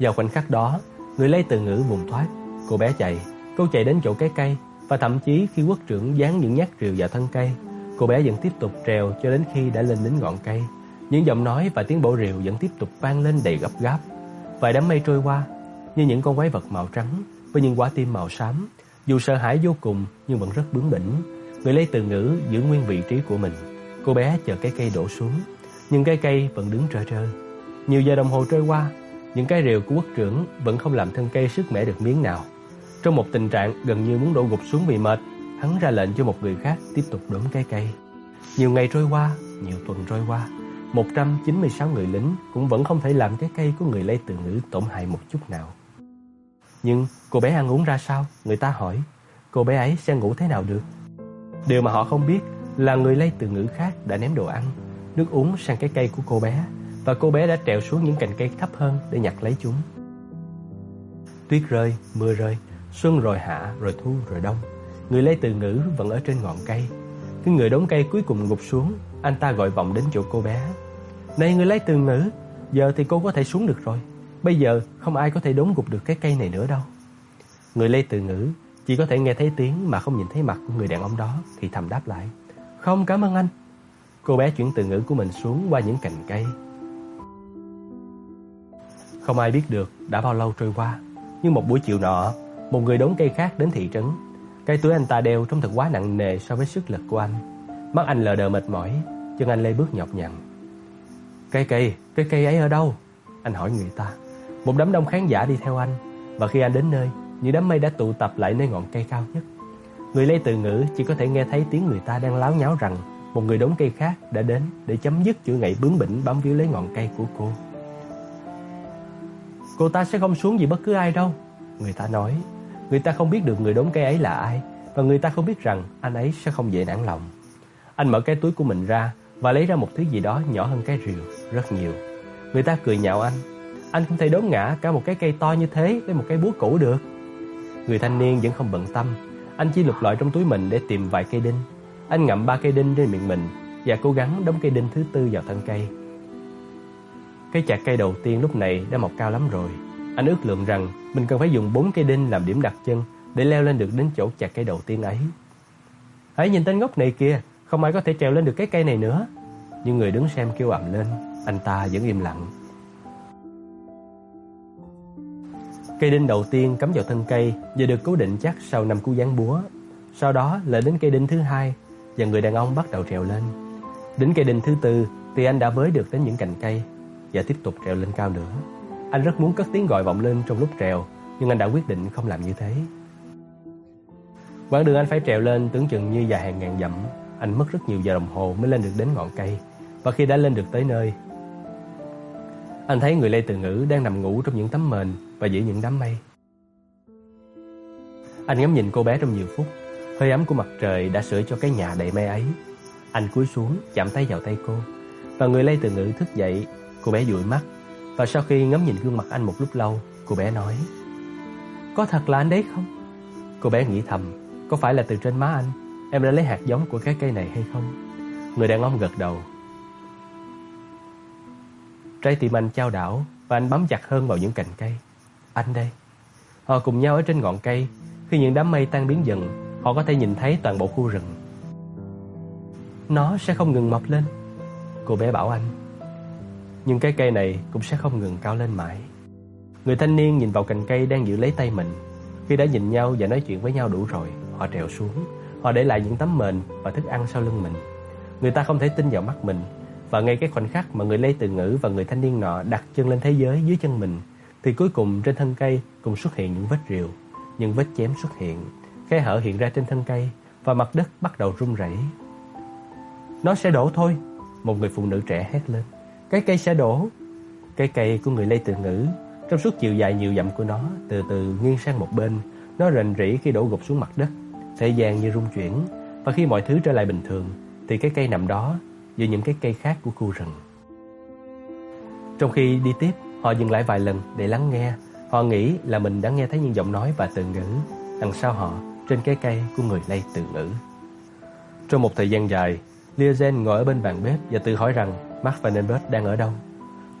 Vào khoảnh khắc đó Người lây từ ngữ vùng thoát. Cô bé chạy. Cô chạy đến chỗ cái cây. Và thậm chí khi quốc trưởng dán những nhát rìu vào thân cây Cô bé vẫn tiếp tục trèo cho đến khi đã lên đến ngọn cây. Những giọng nói và tiếng bổ rìu vẫn tiếp tục vang lên đầy gấp gáp. Vài đám mây trôi qua, như những con quái vật màu trắng với những quả tim màu xám. Dù sợ hãi vô cùng nhưng vẫn rất bướng bỉnh. Người lấy từ ngữ giữ nguyên vị trí của mình. Cô bé chờ cái cây đổ xuống, nhưng cái cây vẫn đứng trơ trơ. Nhiều giờ đồng hồ trôi qua, những cái rìu của quốc trưởng vẫn không làm thân cây sức mẻ được miếng nào. Trong một tình trạng gần như muốn đổ gục xuống vì mệt, hắn ra lệnh cho một người khác tiếp tục đốn cái cây. Nhiều ngày trôi qua, nhiều tuần trôi qua, 196 người lính cũng vẫn không thể làm cái cây của người lây từ ngữ tổn hại một chút nào. Nhưng cô bé ăn uống ra sao? Người ta hỏi, cô bé ấy sẽ ngủ thế nào được? Điều mà họ không biết là người lây từ ngữ khác đã ném đồ ăn, nước uống sang cái cây của cô bé và cô bé đã trèo xuống những cành cây thấp hơn để nhặt lấy chúng. Tuyết rơi, mưa rơi, xuân rồi hạ, rồi thu, rồi đông. Người lấy từ ngữ vẫn ở trên ngọn cây. Cái người đống cây cuối cùng gục xuống Anh ta gọi vọng đến chỗ cô bé. Này người lấy từ ngữ Giờ thì cô có thể xuống được rồi. Bây giờ không ai có thể đốn gục được cái cây này nữa đâu. Người lấy từ ngữ Chỉ có thể nghe thấy tiếng mà không nhìn thấy mặt của người đàn ông đó Thì thầm đáp lại. Không cảm ơn anh. Cô bé chuyển từ ngữ của mình xuống qua những cành cây. Không ai biết được đã bao lâu trôi qua Nhưng một buổi chiều nọ một người đốn cây khác đến thị trấn cái túi anh ta đeo trông thật quá nặng nề so với sức lực của anh. Mắt anh lờ đờ mệt mỏi, chân anh lê bước nhọc nhằn. Cây cây, cây cây ấy ở đâu? Anh hỏi người ta. Một đám đông khán giả đi theo anh, và khi anh đến nơi, những đám mây đã tụ tập lại nơi ngọn cây cao nhất. Người lây từ ngữ chỉ có thể nghe thấy tiếng người ta đang láo nháo rằng một người đốn cây khác đã đến để chấm dứt chuỗi ngày bướng bỉnh bám víu lấy ngọn cây của cô. Cô ta sẽ không xuống vì bất cứ ai đâu, người ta nói Người ta không biết được người đốn cây ấy là ai, Và người ta không biết rằng anh ấy sẽ không dễ nản lòng. Anh mở cái túi của mình ra Và lấy ra một thứ gì đó nhỏ hơn cái rìu, Rất nhiều. Người ta cười nhạo anh. Anh không thể đốn ngã cả một cái cây to như thế Với một cái búa cũ được. Người thanh niên vẫn không bận tâm. Anh chỉ lục lọi trong túi mình để tìm vài cây đinh. Anh ngậm ba cây đinh trên miệng mình Và cố gắng đóng cây đinh thứ tư vào thân cây. Cái chạc cây đầu tiên lúc này đã mọc cao lắm rồi anh ước lượng rằng mình cần phải dùng bốn cây đinh làm điểm đặt chân để leo lên được đến chỗ chặt cây đầu tiên ấy. Hãy nhìn tên ngốc này kia, không ai có thể trèo lên được cái cây này nữa. Nhưng người đứng xem kêu ầm lên, anh ta vẫn im lặng. Cây đinh đầu tiên cắm vào thân cây và được cố định chắc sau năm cú giáng búa. Sau đó là đến cây đinh thứ hai và người đàn ông bắt đầu trèo lên. Đến cây đinh thứ tư thì anh đã với được đến những cành cây và tiếp tục trèo lên cao nữa. Anh rất muốn cất tiếng gọi vọng lên trong lúc trèo, nhưng anh đã quyết định không làm như thế. Quãng đường anh phải trèo lên tưởng chừng như dài hàng ngàn dặm. Anh mất rất nhiều giờ đồng hồ mới lên được đến ngọn cây. Và khi đã lên được tới nơi, anh thấy người Lê Từ Ngữ đang nằm ngủ trong những tấm mền và giữa những đám mây. Anh ngắm nhìn cô bé trong nhiều phút. Hơi ấm của mặt trời đã sưởi cho cái nhà đầy mây ấy. Anh cúi xuống, chạm tay vào tay cô. Và người Lê Từ Ngữ thức dậy, cô bé dụi mắt. Và sau khi ngắm nhìn gương mặt anh một lúc lâu, cô bé nói Có thật là anh đấy không? Cô bé nghĩ thầm Có phải là từ trên má anh? Em đã lấy hạt giống của cái cây này hay không? Người đàn ông gật đầu. Trái tim anh trao đảo Và anh bám chặt hơn vào những cành cây. Anh đây. Họ cùng nhau ở trên ngọn cây. Khi những đám mây tan biến dần Họ có thể nhìn thấy toàn bộ khu rừng. Nó sẽ không ngừng mọc lên Cô bé bảo anh. Nhưng cái cây này cũng sẽ không ngừng cao lên mãi. Người thanh niên nhìn vào cành cây đang giữ lấy tay mình. Khi đã nhìn nhau và nói chuyện với nhau đủ rồi, Họ trèo xuống. Họ để lại những tấm mền và thức ăn sau lưng mình. Người ta không thể tin vào mắt mình. Và ngay cái khoảnh khắc mà người Lê Từ Ngữ và người thanh niên nọ đặt chân lên thế giới dưới chân mình, Thì cuối cùng trên thân cây cũng xuất hiện những vết rìu, Những vết chém xuất hiện. Khe hở hiện ra trên thân cây Và mặt đất bắt đầu rung rẩy. Nó sẽ đổ thôi, Một người phụ nữ trẻ hét lên. Cái cây sẽ đổ. Cái cây của người Lê Từ Ngữ, Trong suốt chiều dài nhiều dặm của nó, Từ từ nghiêng sang một bên. Nó rền rỉ khi đổ gục xuống mặt đất. Thế gian như rung chuyển. Và khi mọi thứ trở lại bình thường, Thì cái cây nằm đó Giữa những cái cây khác của khu rừng. Trong khi đi tiếp, Họ dừng lại vài lần để lắng nghe. Họ nghĩ là mình đã nghe thấy những giọng nói và từ ngữ Đằng sau họ Trên cái cây của người Lê từ ngữ. Trong một thời gian dài Liazen ngồi ở bên bàn bếp Và tự hỏi rằng Mark Vandenberg đang ở đâu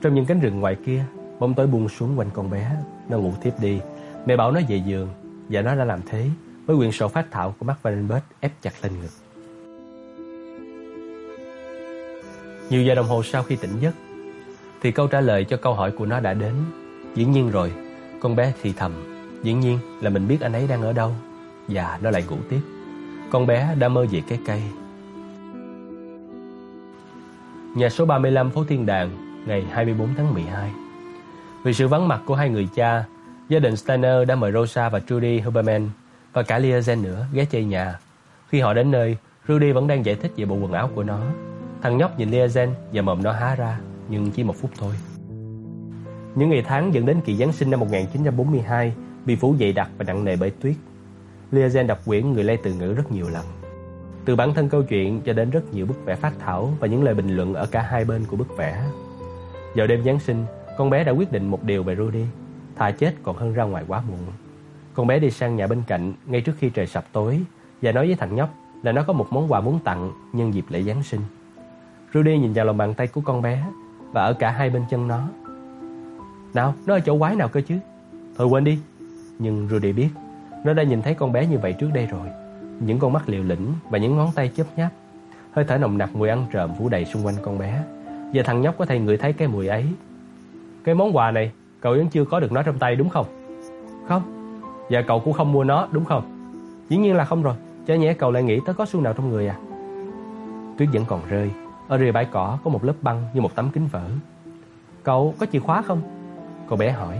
Trong những cánh rừng ngoài kia Bóng tối buông xuống quanh con bé Nó ngủ tiếp đi Mẹ bảo nó về giường Và nó đã làm thế với quyển sổ phát thảo của Mark Vandenberg ép chặt lên ngực. Nhiều giờ đồng hồ sau khi tỉnh giấc, thì câu trả lời cho câu hỏi của nó đã đến. Dĩ nhiên rồi, con bé thì thầm. Dĩ nhiên là mình biết anh ấy đang ở đâu. Và nó lại ngủ tiếp. Con bé đã mơ về cái cây. Nhà số 35 phố Thiên Đàng, ngày 24 tháng 12. Vì sự vắng mặt của hai người cha, gia đình Steiner đã mời Rosa và Trudy Huberman và cả Liazen nữa ghé chơi nhà. Khi họ đến nơi, Rudy vẫn đang giải thích về bộ quần áo của nó. Thằng nhóc nhìn Liazen và mồm nó há ra, nhưng chỉ một phút thôi. Những ngày tháng dẫn đến kỳ Giáng sinh năm 1942 bị phủ dày đặc và nặng nề bởi tuyết. Liazen đọc quyển Người Lây từ ngữ rất nhiều lần. Từ bản thân câu chuyện cho đến rất nhiều bức vẽ phát thảo và những lời bình luận ở cả hai bên của bức vẽ. Vào đêm Giáng sinh, con bé đã quyết định một điều về Rudy, thà chết còn hơn ra ngoài quá muộn. Con bé đi sang nhà bên cạnh ngay trước khi trời sập tối và nói với thằng nhóc là nó có một món quà muốn tặng nhân dịp lễ Giáng sinh. Rudy nhìn vào lòng bàn tay của con bé và ở cả hai bên chân nó. Nào, nó ở chỗ quái nào cơ chứ? Thôi quên đi. Nhưng Rudy biết, nó đã nhìn thấy con bé như vậy trước đây rồi. Những con mắt liều lĩnh và những ngón tay chớp nháp. Hơi thở nồng nặc mùi ăn trộm phủ đầy xung quanh con bé. giờ thằng nhóc có thể ngửi thấy cái mùi ấy. Cái món quà này, cậu vẫn chưa có được nó trong tay đúng không? Không, và cậu cũng không mua nó đúng không? Dĩ nhiên là không rồi. Chả nhẽ cậu lại nghĩ tới có xu nào trong người à? Tuyết vẫn còn rơi. Ở rìa bãi cỏ có một lớp băng như một tấm kính vỡ. Cậu có chìa khóa không? Cô bé hỏi.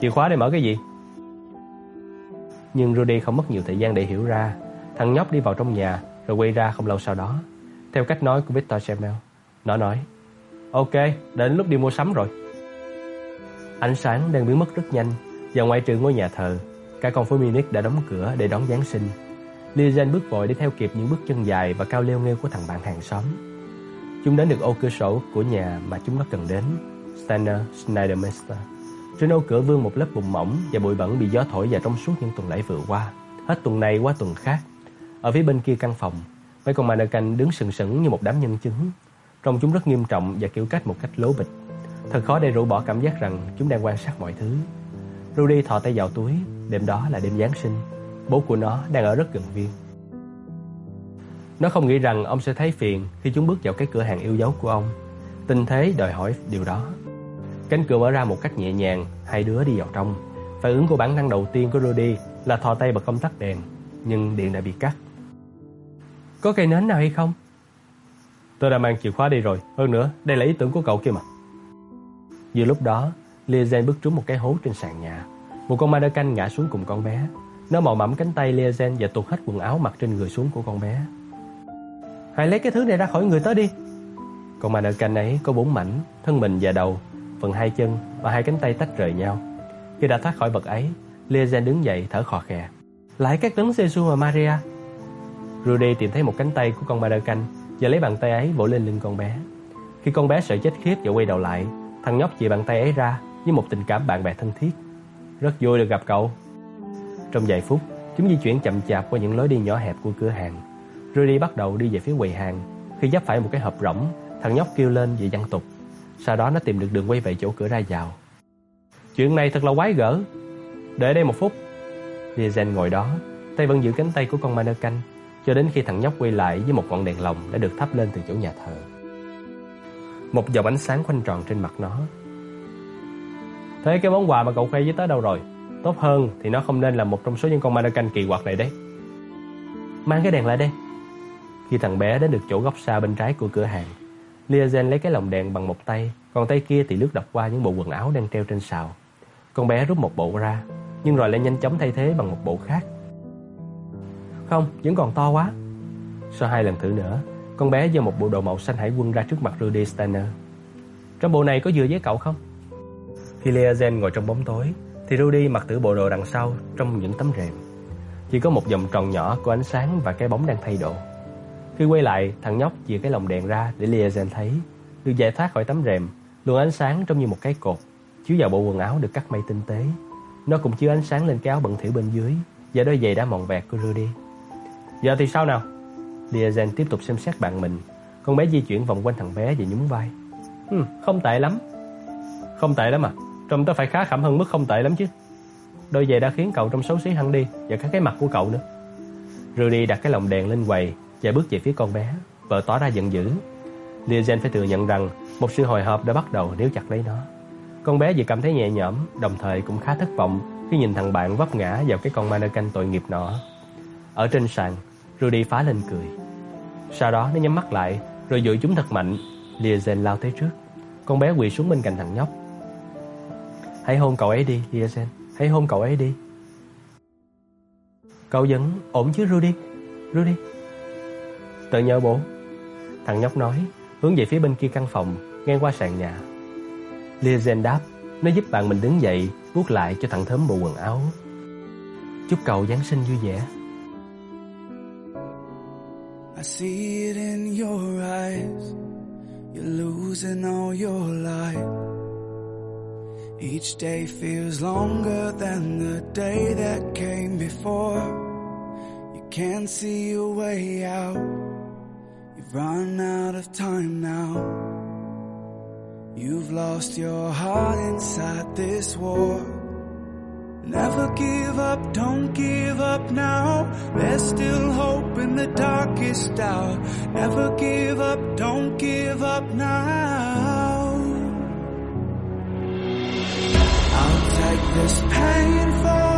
Chìa khóa để mở cái gì? Nhưng Rudy không mất nhiều thời gian để hiểu ra. Thằng nhóc đi vào trong nhà Rồi quay ra không lâu sau đó Theo cách nói của Victor Chamel Nó nói Ok, đến lúc đi mua sắm rồi Ánh sáng đang biến mất rất nhanh Và ngoại trừ ngôi nhà thờ Cả con phố Munich đã đóng cửa để đón Giáng sinh. Lizen bước vội để theo kịp những bước chân dài và cao leo nghêu của thằng bạn hàng xóm. Chúng đến được ô cửa sổ của nhà mà chúng nó cần đến, Steiner Schneidermeister. Trên ô cửa vương một lớp bùn mỏng và bụi bẩn bị gió thổi vào trong suốt những tuần lễ vừa qua. Hết tuần này qua tuần khác. Ở phía bên kia căn phòng, mấy con mannequin đứng sừng sững như một đám nhân chứng. Trông chúng rất nghiêm trọng và kiểu cách một cách lố bịch. Thật khó để rũ bỏ cảm giác rằng chúng đang quan sát mọi thứ. Rudy thò tay vào túi Đêm đó là đêm Giáng sinh Bố của nó đang ở rất gần viên Nó không nghĩ rằng ông sẽ thấy phiền Khi chúng bước vào cái cửa hàng yêu dấu của ông Tình thế đòi hỏi điều đó Cánh cửa mở ra một cách nhẹ nhàng Hai đứa đi vào trong Phản ứng của bản năng đầu tiên của Rudy là thò tay bật công tắc đèn, nhưng điện đã bị cắt. Có cây nến nào hay không? Tôi đã mang chìa khóa đi rồi, hơn nữa, đây là ý tưởng của cậu kia mà. Vừa lúc đó, Liazen bước trúng một cái hố trên sàn nhà. Một con ma canh ngã xuống cùng con bé. Nó mò mẫm cánh tay Liazen và tuột hết quần áo mặc trên người xuống của con bé. Hãy lấy cái thứ này ra khỏi người tớ đi. Con ma canh ấy có bốn mảnh, thân mình và đầu, phần hai chân và hai cánh tay tách rời nhau. Khi đã thoát khỏi vật ấy, Liazen đứng dậy thở khò khè. Lại các đấng Giêsu và Maria. Rudy tìm thấy một cánh tay của con ma canh và lấy bàn tay ấy vỗ lên lưng con bé. Khi con bé sợ chết khiếp và quay đầu lại, thằng nhóc chìa bàn tay ấy ra với một tình cảm bạn bè thân thiết. Rất vui được gặp cậu. Trong vài phút, chúng di chuyển chậm chạp qua những lối đi nhỏ hẹp của cửa hàng. Rudy bắt đầu đi về phía quầy hàng. Khi giáp phải một cái hộp rỗng, thằng nhóc kêu lên và văng tục. Sau đó nó tìm được đường quay về chỗ cửa ra vào. Chuyện này thật là quái gở. Để đây một phút. Liazen ngồi đó, tay vẫn giữ cánh tay của con mannequin cho đến khi thằng nhóc quay lại với một ngọn đèn lồng đã được thắp lên từ chỗ nhà thờ. Một dòng ánh sáng khoanh tròn trên mặt nó. Thế cái món quà mà cậu khoe với tớ đâu rồi? Tốt hơn thì nó không nên là một trong số những con mannequin kỳ quặc này đấy. Mang cái đèn lại đây. Khi thằng bé đến được chỗ góc xa bên trái của cửa hàng, Liazen lấy cái lồng đèn bằng một tay, còn tay kia thì lướt đọc qua những bộ quần áo đang treo trên sào. Con bé rút một bộ ra, nhưng rồi lại nhanh chóng thay thế bằng một bộ khác. Không, vẫn còn to quá. Sau hai lần thử nữa, con bé giơ một bộ đồ màu xanh hải quân ra trước mặt Rudy Steiner. Trong bộ này có vừa với cậu không? Khi Liazen ngồi trong bóng tối, thì Rudy mặc thử bộ đồ đằng sau trong những tấm rèm. Chỉ có một vòng tròn nhỏ của ánh sáng và cái bóng đang thay đổi. Khi quay lại, thằng nhóc chìa cái lồng đèn ra để Liazen thấy. Được giải thoát khỏi tấm rèm, luồng ánh sáng trông như một cái cột, chiếu vào bộ quần áo được cắt may tinh tế. Nó cũng chiếu ánh sáng lên cái áo bẩn thỉu bên dưới và đôi giày đã mòn vẹt của Rudy. Giờ thì sao nào? Diazen tiếp tục xem xét bạn mình. Con bé di chuyển vòng quanh thằng bé và nhún vai. Ừ, không tệ lắm. Không tệ lắm à? Trông tớ phải khá khẩm hơn mức không tệ lắm chứ. Đôi giày đã khiến cậu trông xấu xí hẳn đi và cả cái mặt của cậu nữa. Rudy đặt cái lồng đèn lên quầy và bước về phía con bé. Vợ tỏ ra giận dữ. Diazen phải thừa nhận rằng một sự hồi hộp đã bắt đầu níu chặt lấy nó. Con bé vừa cảm thấy nhẹ nhõm, đồng thời cũng khá thất vọng khi nhìn thằng bạn vấp ngã vào cái con mannequin tội nghiệp nọ. Ở trên sàn, Rudy phá lên cười. Sau đó nó nhắm mắt lại, rồi dội chúng thật mạnh. Liazen lao tới trước. Con bé quỳ xuống bên cạnh thằng nhóc. Hãy hôn cậu ấy đi, Liazen. Hãy hôn cậu ấy đi. Cậu vẫn ổn chứ Rudy? Rudy? Tự nhớ bố. Thằng nhóc nói, hướng về phía bên kia căn phòng, ngang qua sàn nhà. Liazen đáp, nó giúp bạn mình đứng dậy, vuốt lại cho thằng thớm bộ quần áo. Chúc cậu Giáng sinh vui vẻ. I see it in your eyes. You're losing all your light. Each day feels longer than the day that came before. You can't see your way out. You've run out of time now. You've lost your heart inside this war. Never give up, don't give up now. There's still hope in the darkest hour. Never give up, don't give up now. I'll take this pain for